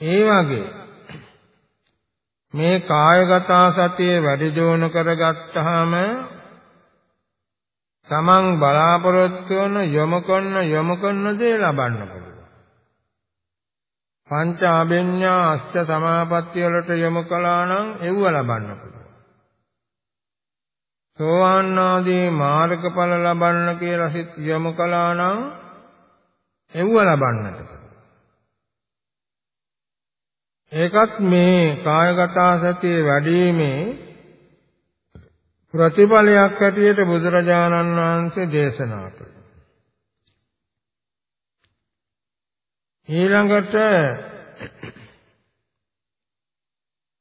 ඒ වගේ මේ කායගත සතිය වැඩි දියුණු කරගත්තාම තමන් බලාපොරොත්තු වන යොමු කරන යොමු කරන දේ ලබන්න පුළුවන්. පංච ආභිඥා අෂ්ට සමාපatti වලට යොමු කළා නම් ඒව ලබන්න පුළුවන්. සෝවාන් ආදී මාර්ගඵල ලබන්න කියලා සිත් යොමු කළා නම් ඒව ලබන්නට පුළුවන්. ඒකත් මේ කායගත සතිය වැඩිීමේ ප්‍රතිඵලයක් හැටියට බුදුරජාණන් වහන්සේ දේශනා කළා. ඊළඟට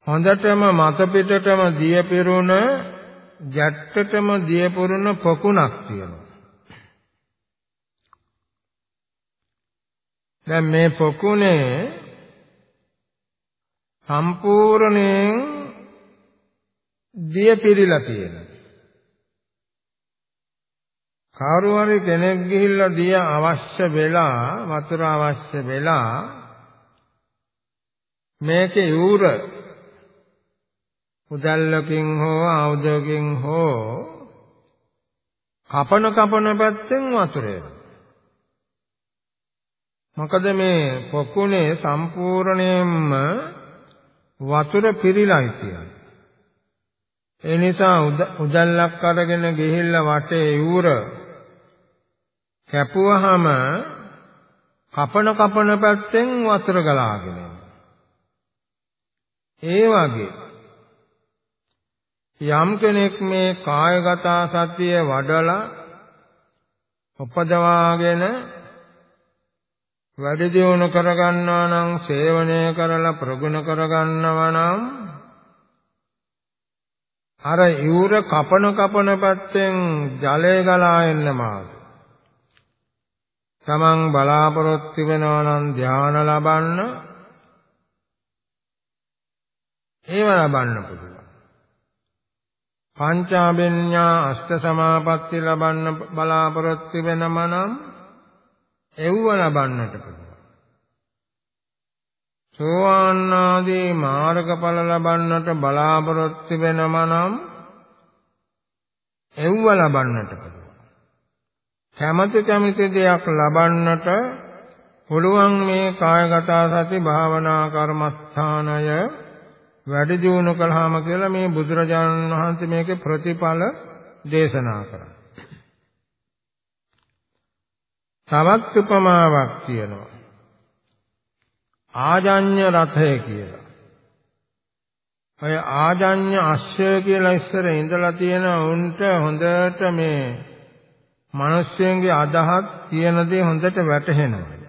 හොඳටම මත පිටටම දිය පිරුණ ගැට්ටටම දිය පුරුණ පොකුණක් තියෙනවා. දැන් මේ පොකුණේ සම්පූර්ණයෙන් දිය පිරීලා තියෙනවා. කවුරු හරි කෙනෙක් ගිහිල්ලා දිය අවශ්‍ය වෙලා වතුර අවශ්‍ය වෙලා මේකේ යූර උදල්ලකින් හෝ ආයුධකින් හෝ කපන කපන පැත්තෙන් වතුර මොකද මේ පොකුණේ සම්පූර්ණයෙන්ම වතුර පිරීලායි කියන්නේ ඒ නිසා උදැල්ලක් අරගෙන ගිහිල්ලා වටේ යූර කැපුවාම කපන කපන පැත්තෙන් වතුර ගලාගෙන ඒ වගේ යම් කෙනෙක් මේ කායගත සතිය වඩලා උපදවාගෙන වැඩි දියුණු කරගන්නවා නම් සේවනය කරලා ප්‍රගුණ කරගන්නවා නම් අර යූර කපන කපන පැත්තෙන් ජලය ගලා එන්න මාර්ග. තමන් බලාපොරොත්තු වෙනවා නම් ධානය ලබන්න ඒව ලබන්න පුළුවන්. පංචාභිඥා අෂ්ට සමාපatti ලබන්න බලාපොරොත්තු වෙනම නම් එව්ව ලබන්නට පුළුවන්. සෝවාන් ආදී මාර්ගඵල ලබන්නට බලාපොරොත්තු වෙනම නම් එව්ව ලබන්නට පුළුවන්. කැමති කැමති දෙයක් ලබන්නට පුළුවන් මේ කායගත සති භාවනා කර්මස්ථානය වැඩි දියුණු කළාම කියලා මේ බුදුරජාණන් වහන්සේ මේකේ ප්‍රතිඵල දේශනා කරා. තවත් උපමාවක් කියනවා. ආජඤ්‍ය රථය කියලා. ඔය ආජඤ්‍ය අශ්වය කියලා ඉස්සර ඉඳලා තියෙන උන්ට හොඳට මේ මිනිස්යන්ගේ අදහස් කියන දේ හොඳට වැටහෙනවා.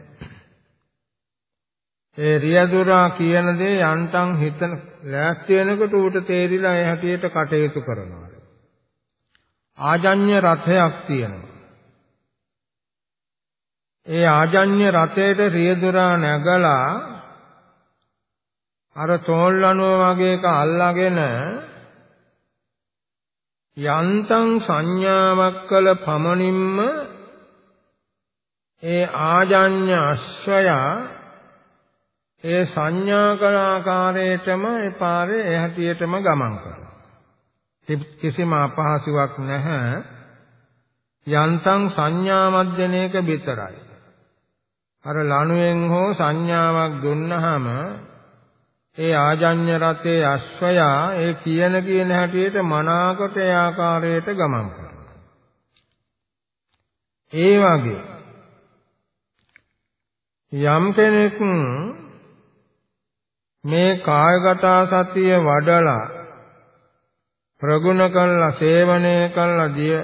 ඒ රියදුරා කියන දේ යන්තම් හිතන ලෑස්ති වෙනකොට ඌට තේරිලා ඒ හැටියට කටයුතු කරනවා. ආජඤ්‍ය රථයක් තියෙනවා. ඒ ආජඤ්‍ය රථයට රියදුරා නැගලා අර තෝල්ලනුව වගේ එක අල්ලාගෙන යන්තම් සංඥාවක් කළ පමණින්ම ඒ ආජඤ්‍ය අශ්වයා ඒ සංඥා කළ ආකාරයටම ඒ පාරේ ඒ හැටියටම ගමන් කරනවා. කිසිම අපහසුාවක් නැහැ. යන්තම් සංඥා මධ්‍යනයක විතරයි. අර ලණුවෙන් හෝ සංඥාවක් දුන්නහම ඒ ආජඤ්‍ය රතේ අශ්වයා ඒ කියන කියන හැටියට මනාකොට ඒ ආකාරයට ගමන් කරනවා. ඒ වගේ යම් කෙනෙක් මේ කායගත සතිය වඩලා ප්‍රගුණ කළා සේවනය කළා දිය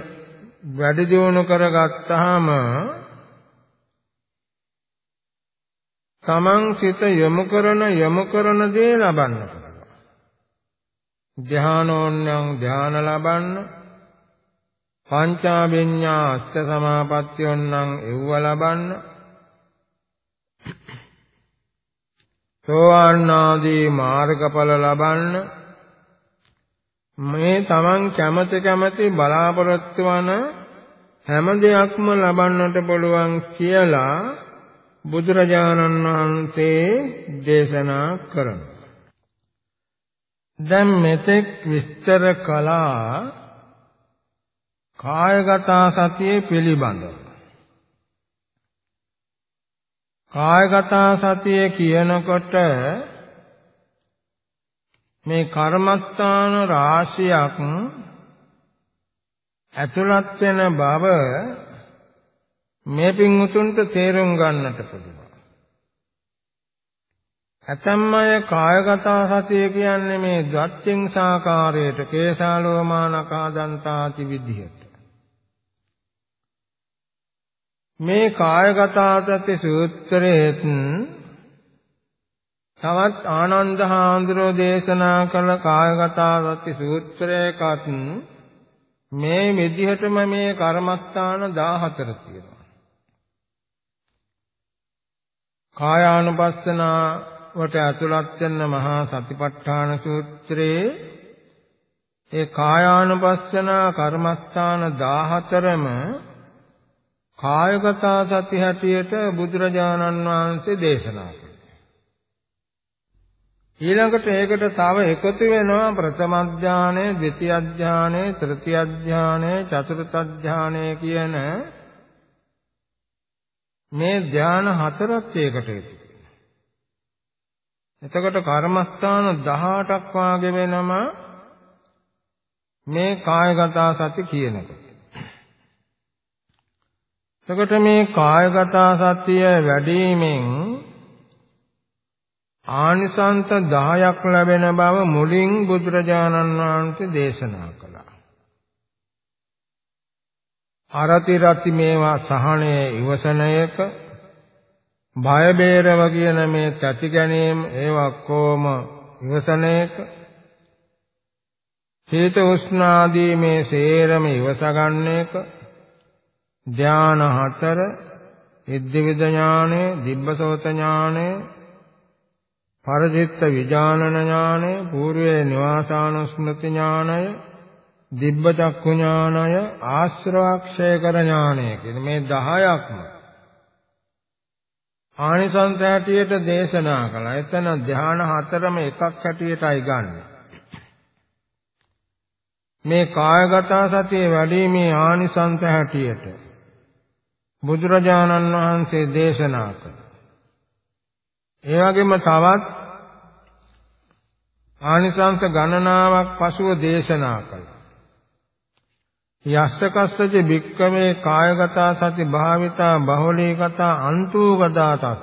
වැඩි දියුණු කරගත්තාම තමන් සිත යොමු කරන යොමු කරන දේ ලබන්න පුළුවන්. ධානෝන්‍යං ධාන ලබන්න. පංචාභිඤ්ඤා අෂ්ඨ සමාපත්තියොන්නම් එව්ව ලබන්න. සෝවාන් ආදී මාර්ගඵල ලබන්න. මේ තමන් කැමති කැමති බලාපොරොත්තු වන හැම දෙයක්ම ලබන්නට පුළුවන් කියලා බුදුරජාණන් වහන්සේ දේශනා කරනවා. දැන් මෙතෙක් විස්තර කළා කායගත සතිය පිළිබඳව. කායගත සතිය කියනකොට මේ කර්මස්ථාන රාශියක් ඇතුළත් වෙන බව මේ පින්වුතුන්ට තේරුම් ගන්නට පුළුවන්. ඇතම් අය කායගත සතිය කියන්නේ මේ ද්වත්තිං සාකාරයට කේශාලෝමානකාදන්තාති විදිහට. මේ කායගත සති සූත්‍රයේත් තවත් ආනන්ද හාමුදුරෝ දේශනා කළ කායගත සති සූත්‍රයකත් මේ විදිහටම මේ කර්මස්ථාන 14 තියෙනවා. කායානුපස්සනාවට ඇතුළත් වෙන මහා සතිපට්ඨාන සූත්‍රයේ ඒ කායානුපස්සනා කර්මස්ථාන 14ම කායගත සති හැටියට බුදුරජාණන් වහන්සේ දේශනා කළා. ඊළඟට ඒකට තව එකතු වෙනවා ප්‍රථම අධ්‍යානය, ද්විතිය අධ්‍යානය, තෘතිය අධ්‍යානය, චතුර්ථ අධ්‍යානය කියන මේ ධාන හතරත් ඒකට එතකොට කර්මස්ථාන 18ක් වාගේ වෙනම මේ කායගත සති කියනකොට. එතකොට මේ කායගත සතිය වැඩිමෙන් ආනිසංස 10ක් ලැබෙන බව මුලින් බුදුරජාණන් වහන්සේ දේශනා කළා. අරති රති මේවා සහනය ඉවසන එක බය බේරව කියන මේ තති ගැනීම ඒවා කොම ඉවසන එක හේත උස්නාදී මේ සේරම ඉවස ගන්න එක ධාන හතර ඉද්ධිවිද ඥානය දිබ්බසෝත ඥානය පරදිත්ත විඥානන ඥානය పూర్වේ නිවාසානුස්මෘති ඥානය දිබ්බ චක්කු ඥානය ආශ්‍රවක්ෂය කර ඥානය කියන මේ 10ක්ම ආනිසංස හැටියට දේශනා කළා. එතන ධ්‍යාන හතරම එකක් හැටියටයි ගන්න. මේ කායගත සතිය වැඩිමේ ආනිසංස හැටියට බුදුරජාණන් වහන්සේ දේශනා කළා. ඒ වගේම තවත් ආනිසංස ගණනාවක් පසුව දේශනා කළා. යස්සකස්සච භික්කමේ කායගතා සති භාවිතා බහුලීගතා අන්තූගතා තස්ස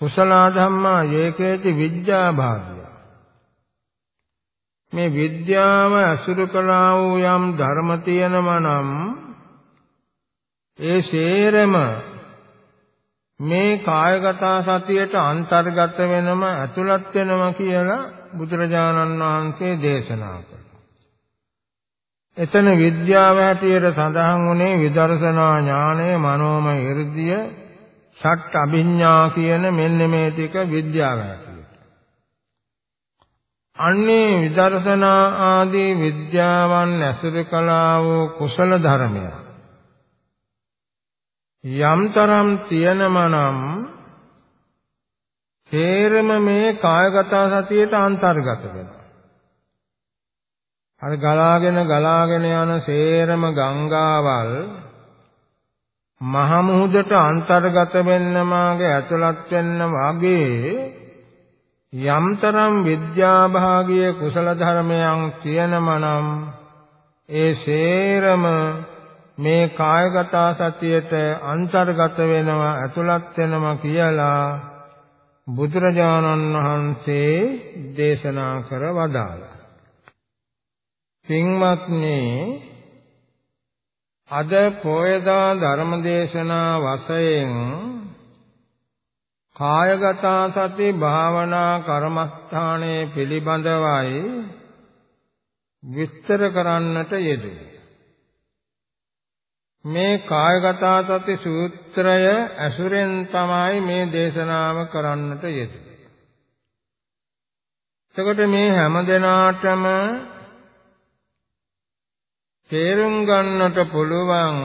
කුසල ධම්මා යේකේති විද්‍යා භාගිය මේ විද්‍යාව අසුරු කළා වූ යම් ධර්ම තියෙනවා නම් ඒ සේරම මේ කායගත සතියට අන්තර්ගත වෙනම ඇතුළත් වෙනවා කියලා බුදුරජාණන් වහන්සේ දේශනා කළා. එතන විද්‍යාව හැටියට සඳහන් වුණේ විදර්ශනා ඥානය, මනෝමය 이르දිය, ෂට් අභිඥා කියන මෙන්න මේ ටික විද්‍යාව හැටියට. අන්නේ විදර්ශනා ආදී විද්‍යාවන් ඇසුරු කළා වූ කුසල ධර්මයන් යම්තරම් තියෙනම නම් තේරම මේ කායගත සතියට අන්තර්ගත වෙනවා. අර ගලාගෙන ගලාගෙන යන සේරම ගංගාවල් මහ මුහුදට අන්තර්ගත වෙන්න මාගේ ඇතුළත් වෙන්න වාගේ යම්තරම් විද්‍යාභාගීය කුසල ධර්මයන් තියෙනම නම් ඒ සේරම මේ කායගත සතියට අන්තර්ගත වෙනවා ඇතුළත් වෙනවා කියලා බුදුරජාණන් වහන්සේ දේශනා කර වදාළා. පින්වත්නි අද පොයදා ධර්මදේශනා වශයෙන් කායගත සති භාවනා කර්මස්ථානයේ පිළිබඳවයි විස්තර කරන්නට යෙදුනේ. මේ කායගත සති සූත්‍රය ඇසුරෙන් තමයි මේ දේශනාව කරන්නට යෙදුනේ. එතකොට මේ හැම දිනාටම තේරුම් ගන්නට පුළුවන්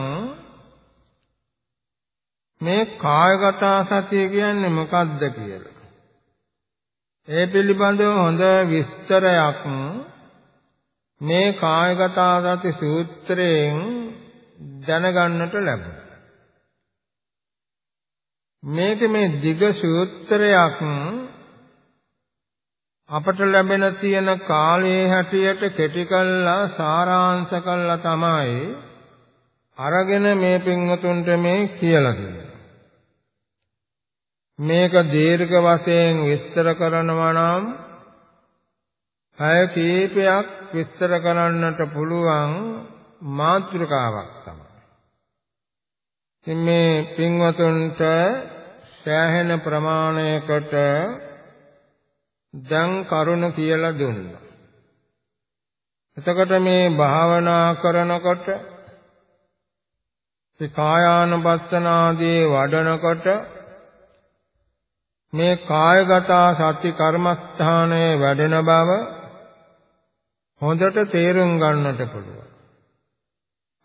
මේ කායගත සතිය කියන්නේ මොකක්ද කියලා. ඒ පිළිබඳව හොඳ විස්තරයක් මේ කායගත සති සූත්‍රයෙන් දැනගන්නට ලැබුණා. මේක මේ දිග සූත්‍රයක් අපට ලැබෙන තියෙන කාලයේ හැටියට කෙටි කළා සාරාංශ කළා තමයි අරගෙන මේ පින්වතුන්ට මේ කියලා දෙන්නේ. මේක දීර්ඝ වශයෙන් විස්තර කරනවා නම් අය කීපයක් විස්තර කරන්නට පුළුවන් මාතෘකාවක් තමයි. ඉතින් මේ පින්වතුන්ට සෑහෙන ප්‍රමාණයකට දැන් කරුණ කියලා දුන්නා. එතකොට මේ භාවනා කරනකොට මේ කායානුපස්සනාදී වඩනකොට මේ කායගත සති කර්මස්ථානයේ වැඩෙන බව හොඳට තේරුම් ගන්නට පුළුවන්.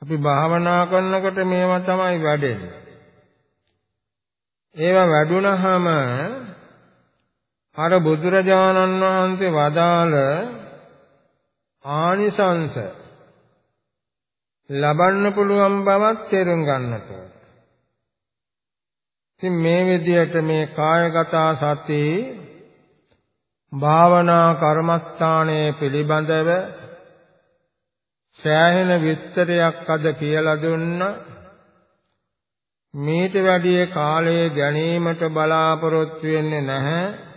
අපි භාවනා කරනකොට මේවා තමයි වැඩෙන්නේ. ඒවා වැඩුණාම අර බුදුරජාණන් වහන්සේ වදාළ ආනිසංස ලබන්න පුළුවන් බවක් තේරුම් ගන්නට. ඉතින් මේ විදිහට මේ කායගත සති භාවනා කර්මස්ථානයේ පිළිබඳව සෑහෙන විස්තරයක් අද කියලා දුන්න. මේට වැඩිය කාලය ගැනීමට බලාපොරොත්තු වෙන්නේ නැහැ.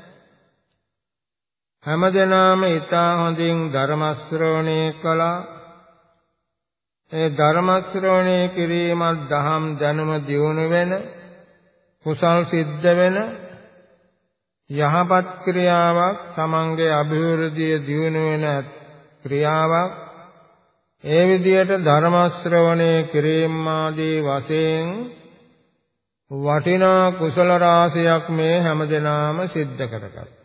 හැමදෙනාම ඊතා හොඳින් ධර්ම ශ්‍රවණය කළා ඒ ධර්ම ශ්‍රවණය කිරීමත් දහම් දැනුම දියුණු වෙන කුසල් සිද්ධ වෙන යහපත් ක්‍රියාවක් තමන්ගේ අභිවෘද්ධිය දියුණු වෙන ක්‍රියාවක් ඒ විදියට ධර්ම ශ්‍රවණය කිරීම ආදී වශයෙන් වටිනා කුසල රාශියක් මේ හැමදෙනාම සිද්ධ කරගත්තා.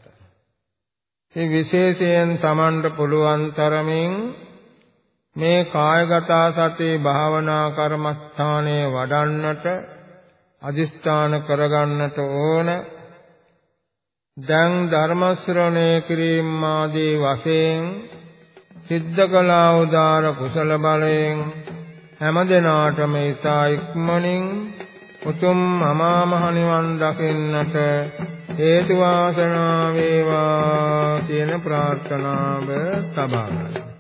ඒ විශේෂයෙන් Tamanට පුළුවන් තරමින් මේ කායගත සති භාවනා කර්මස්ථානයේ වඩන්නට අදිස්ථාන කරගන්නට ඕන. දැන් ධර්ම ශ්‍රවණය කිරීම ආදී වශයෙන් සිද්ධ කළා උදාර කුසල බලයෙන් හැමදෙනාටම ඊතා ඉක්මනින් උතුම් අමා මහ නිවන් දකින්නට හේතු වාසනා වේවා කියන ප්‍රාර්ථනාව තබා ගන්න.